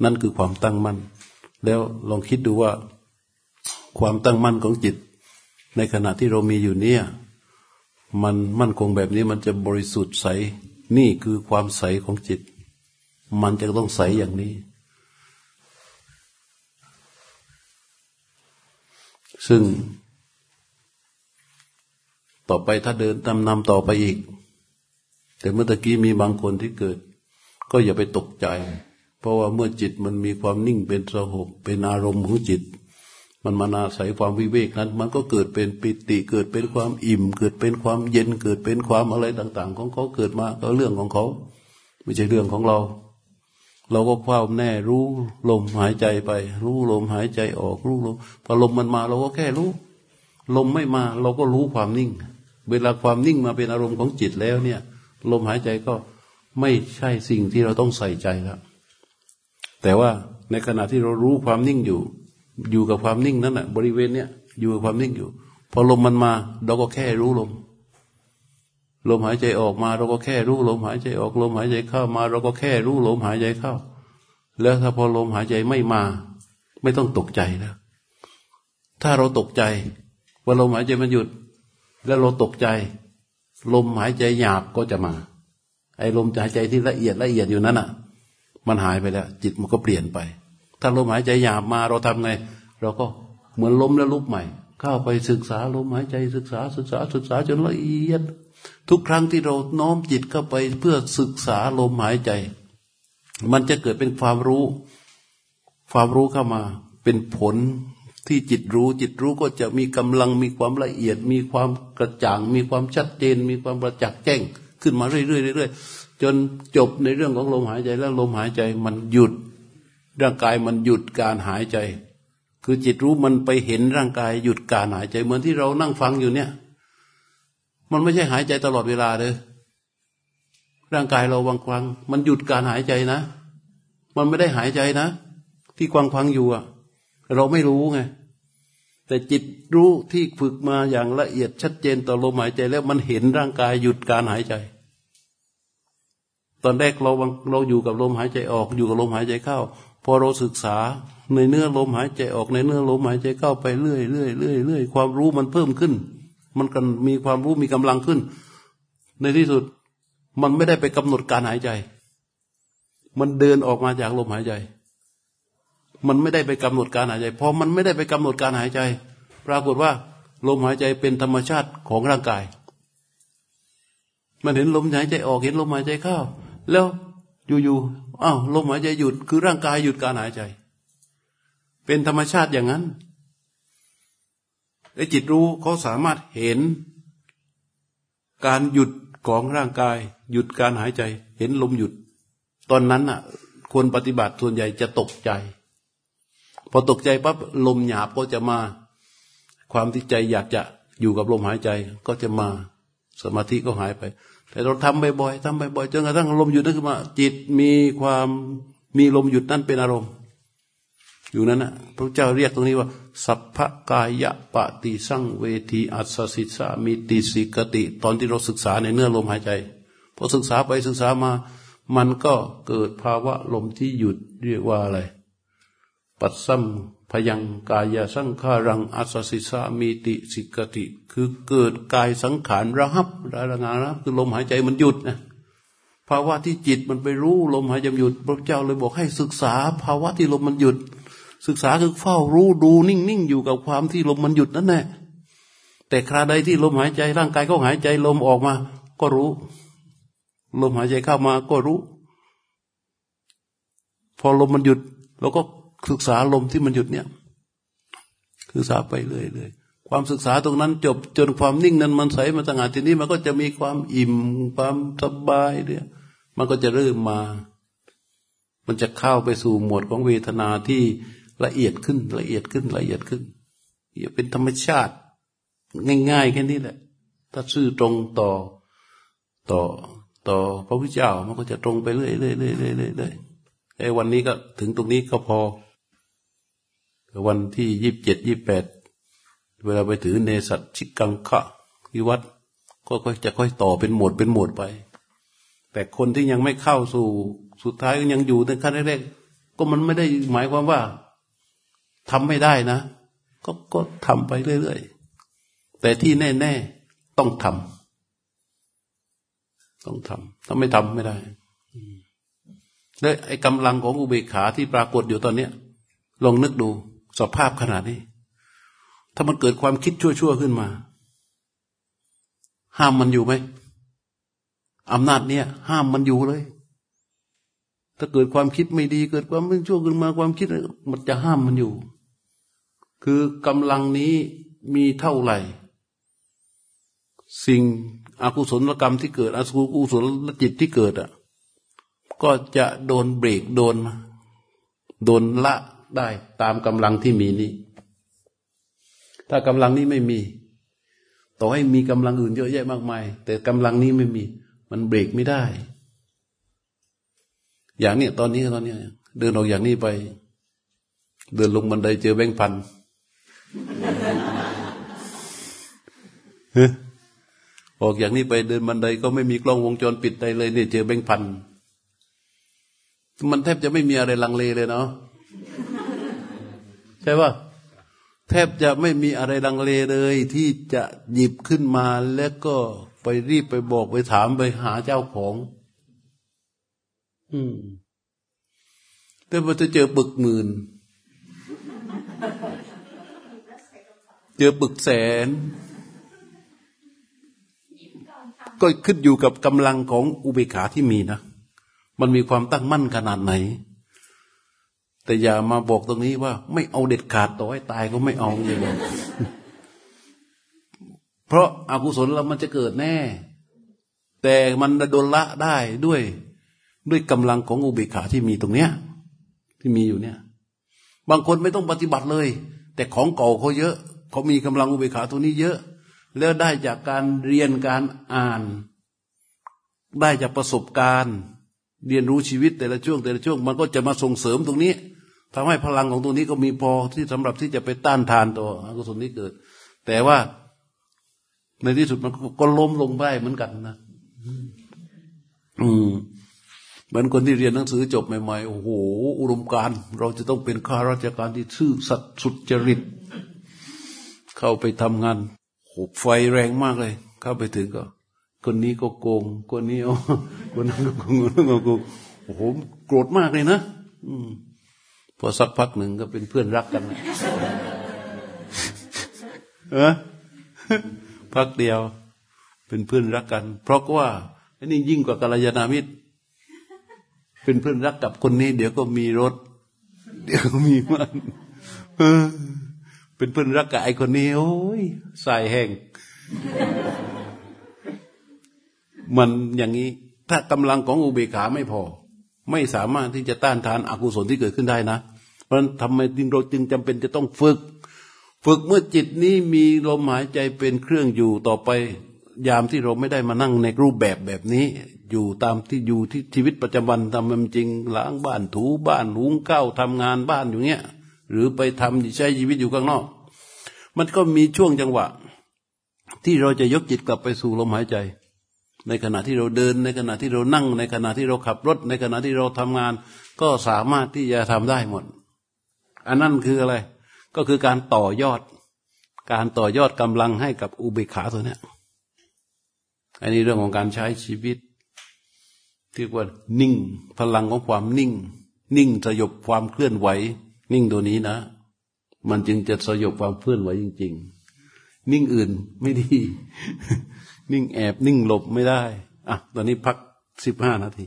A: นั่นคือความตั้งมั่น แล้วลองคิดดูว่า ความตั้งมั่นของจิต ในขณะที่เรามีอยู่เนี่ยมันมั่นคงแบบนี้มันจะบริสุทธิ์ใส นี่คือความใสของจิต มันจะต้องใสอย่างนี้ ซึ่ง ต่อไปถ้าเดินตามนำต่อไปอีก แต่เมื่อตะกี้มีบางคนที่เกิด ก็อย่าไปตกใจ เพราะว่าเมื่อจิตมันมีความนิ่งเป็นสหบเป็นอารมณ์ของจิต มันมาอาศัยความวิเวกนั้น มันก็เกิดเป็นปิติเกิดเป็นความอิ่ม เกิดเป็นความเย็นเกิดเป็นความอะไรต่าง ๆ ของเขาเกิดมาก็เรื่องของเขา ไม่ใช่เรื่องของเรา เราก็ความแน่รู้ลมหายใจไป รู้ลมหายใจออกรู้ลมพอลมมันมาเราก็แค่รู้ ลมไม่มาเราก็รู้ความนิ่ง เวลาความนิ่งมาเป็นอารมณ์ของจิตแล้วเนี่ย ลมหายใจก็ไม่ใช่สิ่งที่เราต้องใส่ใจแล้วแต่ว่าในขณะที่เรารู้ความนิ่งอยู่ อยู่กับความนิ่งนั้นแหะบริเวณเนี้ยอยู่กับความนิ่งอยู่ พอลมมันมา เราก็แค่รู้ลม ลมหายใจออกมาเราก็แค่รู้ลมหายใจออกลมหายใจเข้ามา เราก็แค่รู้ลมหายใจเข้า แล้วถ้าพอลมหายใจไม่มา ไม่ต้องตกใจแล้วถ้าเราตกใจ ว่าลมหายใจมันหยุด แล้วเราตกใจ ลมหายใจหยาบก็จะมา ไอ้ลมหายใจที่ละเอียดละเอียดอยู่นั้นอะ มันหายไปแล้ว จิตมันก็เปลี่ยนไป ถ้าลมหายใจหยาบมาเราทำไง เราก็เหมือนล้มแล้วลุกใหม่ เข้าไปศึกษาลมหายใจศึกษาศึกษาศึกษาจนละเอียด ทุกครั้งที่เราน้อมจิตเข้าไปเพื่อศึกษาลมหายใจ มันจะเกิดเป็นความรู้ ความรู้เข้ามาเป็นผลที่จิตรู้ จิตรู้ก็จะมีกำลังมีความละเอียด มีความกระจ่าง มีความชัดเจน มีความประจักษ์แจ้ง ขึ้นมาเรื่อยๆเรื่อยๆจนจบในเรื่องของลมหายใจแล้วลมหายใจมันหยุด ร่างกายมันหยุดการหายใจ คือจิตรู้มันไปเห็นร่างกายหยุดการหายใจเหมือนที่เรานั่งฟังอยู่เนี่ย มันไม่ใช่หายใจตลอดเวลาเลยร่างกายเราบางครั้งมันหยุดการหายใจนะ มันไม่ได้หายใจนะ ที่ควางควังอยู่อะเราไม่รู้ไงแต่จิตรู้ที่ฝึกมาอย่างละเอียดชัดเจนต่อลมหายใจแล้วมันเห็นร่างกายหยุดการหายใจ ตอนแรกเราเราอยู่กับลมหายใจออกอยู่กับลมหายใจเข้า พอเราศึกษา ในเนื้อลมหายใจออกในเนื้อลมหายใจเข้าไปเรื่อยเรื่อยเรื่อยเรื่อยความรู้มันเพิ่มขึ้น มันกันมีความรู้มีกำลังขึ้น ในที่สุดมันไม่ได้ไปกำหนดการหายใจ มันเดินออกมาจากลมหายใจ มันไม่ได้ไปกำหนดการหายใจพอมันไม่ได้ไปกำหนดการหายใจ ปรากฏว่าลมหายใจเป็นธรรมชาติของร่างกาย มันเห็นลมหายใจออกเห็นลมหายใจเข้า แล้วอยู่ๆอ้าวลมหายใจหยุดคือร่างกายหยุดการหายใจ เป็นธรรมชาติอย่างนั้นไอ้จิตรู้เขาสามารถเห็น การหยุดของร่างกาย หยุดการหายใจ เห็นลมหยุด ตอนนั้นอะ คนปฏิบัติส่วนใหญ่จะตกใจ พอตกใจปั๊บลมหยาบก็จะมา ความที่ใจอยากจะอยู่กับลมหายใจก็จะมาสมาธิก็หายไป แต่เราทำบ่อยๆทำบ่อยๆจนกระทั่งลมหยุดนั่นขึ้นมา จิตมีความมีลมหยุดนั่นเป็นอารมณ์ อยู่นั้นนะพระเจ้าเรียกตรงนี้ว่า สัพพกายะปฏิสังเวทีอัสสิสามิติสิกติ ตอนที่เราศึกษาในเนื้อลมหายใจพอศึกษาไปศึกษามา มันก็เกิดภาวะลมที่หยุดเรียกว่าอะไร ปัสสัมพยังกายะสังขารังอัสสิสามีติสิกติ คือเกิดกายสังขารระหับระงาระคือลมหายใจมันหยุดนะภาวะที่จิตมันไปรู้ลมหายใจหยุด พระเจ้าเลยบอกให้ศึกษา ภาวะที่ลมมันหยุด ศึกษาคือเฝ้ารู้ดูนิ่งๆอยู่กับความที่ลมมันหยุดนั่นแหละแต่คราใดที่ลมหายใจร่างกายก็หายใจลมออกมา ก็รู้ ลมหายใจเข้ามาก็รู้ พอลมมันหยุดเราก็ศึกษาลมที่มันหยุดเนี่ย ศึกษาไปเรื่อยความศึกษาตรงนั้นจบจนความนิ่งนั้นมันใสมาต่างหากทีนี้มันก็จะมีความอิ่มความสบายเนี่ยมันก็จะเริ่มมา มันจะเข้าไปสู่หมวดของเวทนาที่ ละเอียดขึ้นละเอียดขึ้นละเอียดขึ้นอย่าเป็นธรรมชาติ ง่ายๆแค่นี้แหละ ถ้าซื่อตรงต่อต่อต่อพระพุทธเจ้ามันก็จะตรงไปเรื่อยๆเรื่อยๆเรื่อยๆไอ้วันนี้ก็ถึงตรงนี้ก็พอ วันที่ยี่บเจ็ดยี่บแปดเวลาไปถือเนสัตชิกังคะที่วัดก็จะค่อยต่อเป็นหมวดเป็นหมวดไป แต่คนที่ยังไม่เข้าสู่สุดท้ายก็ยังอยู่ในขั้นแรกๆก็มันไม่ได้หมายความว่า ทำไม่ได้นะ ก็ก็ทำไปเรื่อยๆ แต่ที่แน่ ๆ ต้องทำต้องทำถ้าไม่ทำไม่ได้และไอ้กำลังของอุเบกขาที่ปรากฏอยู่ตอนเนี้ยลองนึกดูสภาพขนาดนี้ ถ้ามันเกิดความคิดชั่วๆขึ้นมา ห้ามมันอยู่ไหมอำนาจเนี้ยห้ามมันอยู่เลย ถ้าเกิดความคิดไม่ดี เกิดความไม่ชั่วขึ้นมาความคิดมันจะห้ามมันอยู่ คือกำลังนี้มีเท่าไหร่ สิ่งอกุศลกรรมที่เกิดอกุศลจิตที่เกิดอะก็จะโดนเบรกโดน โดนละได้ตามกำลังที่มีนี้ ถ้ากำลังนี้ไม่มี ต่อให้มีกำลังอื่นเยอะแยะมากมาย แต่กำลังนี้ไม่มี มันเบรกไม่ได้ อย่างนี้ตอนนี้ตอนนี้เดินออกอย่างนี้ไป เดินลงบันไดเจอแบงค์พัน ออกอย่างนี้ไปเดินบันไดก็ไม่มีกล้องวงจรปิดใดเลยเนี่ยเจอแบงค์พัน มันแทบจะไม่มีอะไรลังเลเลยเนาะใช่ป่ะแทบจะไม่มีอะไรดังเลเลย ที่จะหยิบขึ้นมาแล้วก็ไปรีบไปบอกไปถามไปหาเจ้าของ อืม แต่พอจะเจอปึกหมื่น เจอปึกแสน ก็ขึ้นอยู่กับกำลังของอุเบกขาที่มีนะ มันมีความตั้งมั่นขนาดไหน แต่อย่ามาบอกตรงนี้ว่า ไม่เอาเด็ดขาดต่อให้ตายก็ไม่เอาอย่างนี้เพราะอากุศลเรามันจะเกิดแน่ แต่มันโดนละได้ด้วย ด้วยกำลังของอุเบกขาที่มีตรงเนี้ย ที่มีอยู่เนี่ย บางคนไม่ต้องปฏิบัติเลย แต่ของเก่าเขาเยอะ เขามีกำลังอุเบกขาตัวนี้เยอะ แล้วได้จากการเรียนการอ่าน ได้จากประสบการณ์ เรียนรู้ชีวิตแต่ละช่วงแต่ละช่วง มันก็จะมาส่งเสริมตรงนี้ทำให้พลังของตัวนี้ก็มีพอที่สำหรับที่จะไปต้านทานตัวอกุศลนี้เกิด แต่ว่าในที่สุดมันก็ล้มลงไปเหมือนกันนะอืมเหมือนคนที่เรียนหนังสือจบใหม่ๆ โอ้โห อุดมการ เราจะต้องเป็นข้าราชการที่ซื่อสัตย์สุจริต เข้าไปทำงานโหไฟแรงมากเลย เข้าไปถึงก็ คนนี้ก็โกง คนนี้อ๋อคนนั้นก็โกงคนนั้นก็โกงโอ้โหโกรธมากเลยนะอืมพอสักพักหนึ่งก็เป็นเพื่อนรักกันเออพักเดียว เป็นเพื่อนรักกัน เพราะว่าอันนี้ยิ่งกว่ากัลยาณมิตร เป็นเพื่อนรักกับคนนี้ เดี๋ยวก็มีรถ เดี๋ยวก็มีมันเเป็นเพื่อนรักกับไอ้คนนี้โอ้ยสายแห้งมันอย่างนี้ ถ้ากำลังของอุเบกขาไม่พอ ไม่สามารถที่จะต้านทานอากุศลที่เกิดขึ้นได้นะ เพราะฉะนั้นทำไมจึงเราจึงจำเป็นจะต้องฝึก ฝึกเมื่อจิตนี้มีลมหายใจเป็นเครื่องอยู่ต่อไป ยามที่เราไม่ได้มานั่งในรูปแบบแบบนี้ อยู่ตามที่อยู่ที่ชีวิตประจำวันทำมันจริงล้างบ้านถูบ้านหุงข้าวทำงานบ้านอยู่เงี้ย หรือไปทำใช้ชีวิตอยู่ข้างนอก มันก็มีช่วงจังหวะ ที่เราจะยกจิตกลับไปสู่ลมหายใจ ในขณะที่เราเดิน ในขณะที่เรานั่ง ในขณะที่เราขับรถ ในขณะที่เราทำงาน ก็สามารถที่จะทำได้หมด อันนั้นคืออะไร ก็คือการต่อยอด การต่อยอดกำลังให้กับอุเบกขาตัวเนี้ยอันนี้เรื่องของการใช้ชีวิตที่ว่านิ่ง พลังของความนิ่ง นิ่งสยบความเคลื่อนไหว นิ่งตัวนี้นะ มันจึงจะสยบความเพื่อนไหวจริง ๆ นิ่งอื่นไม่ดี นิ่งแอบ นิ่งหลบไม่ได้ อะ ตอนนี้พักสิบห้านาที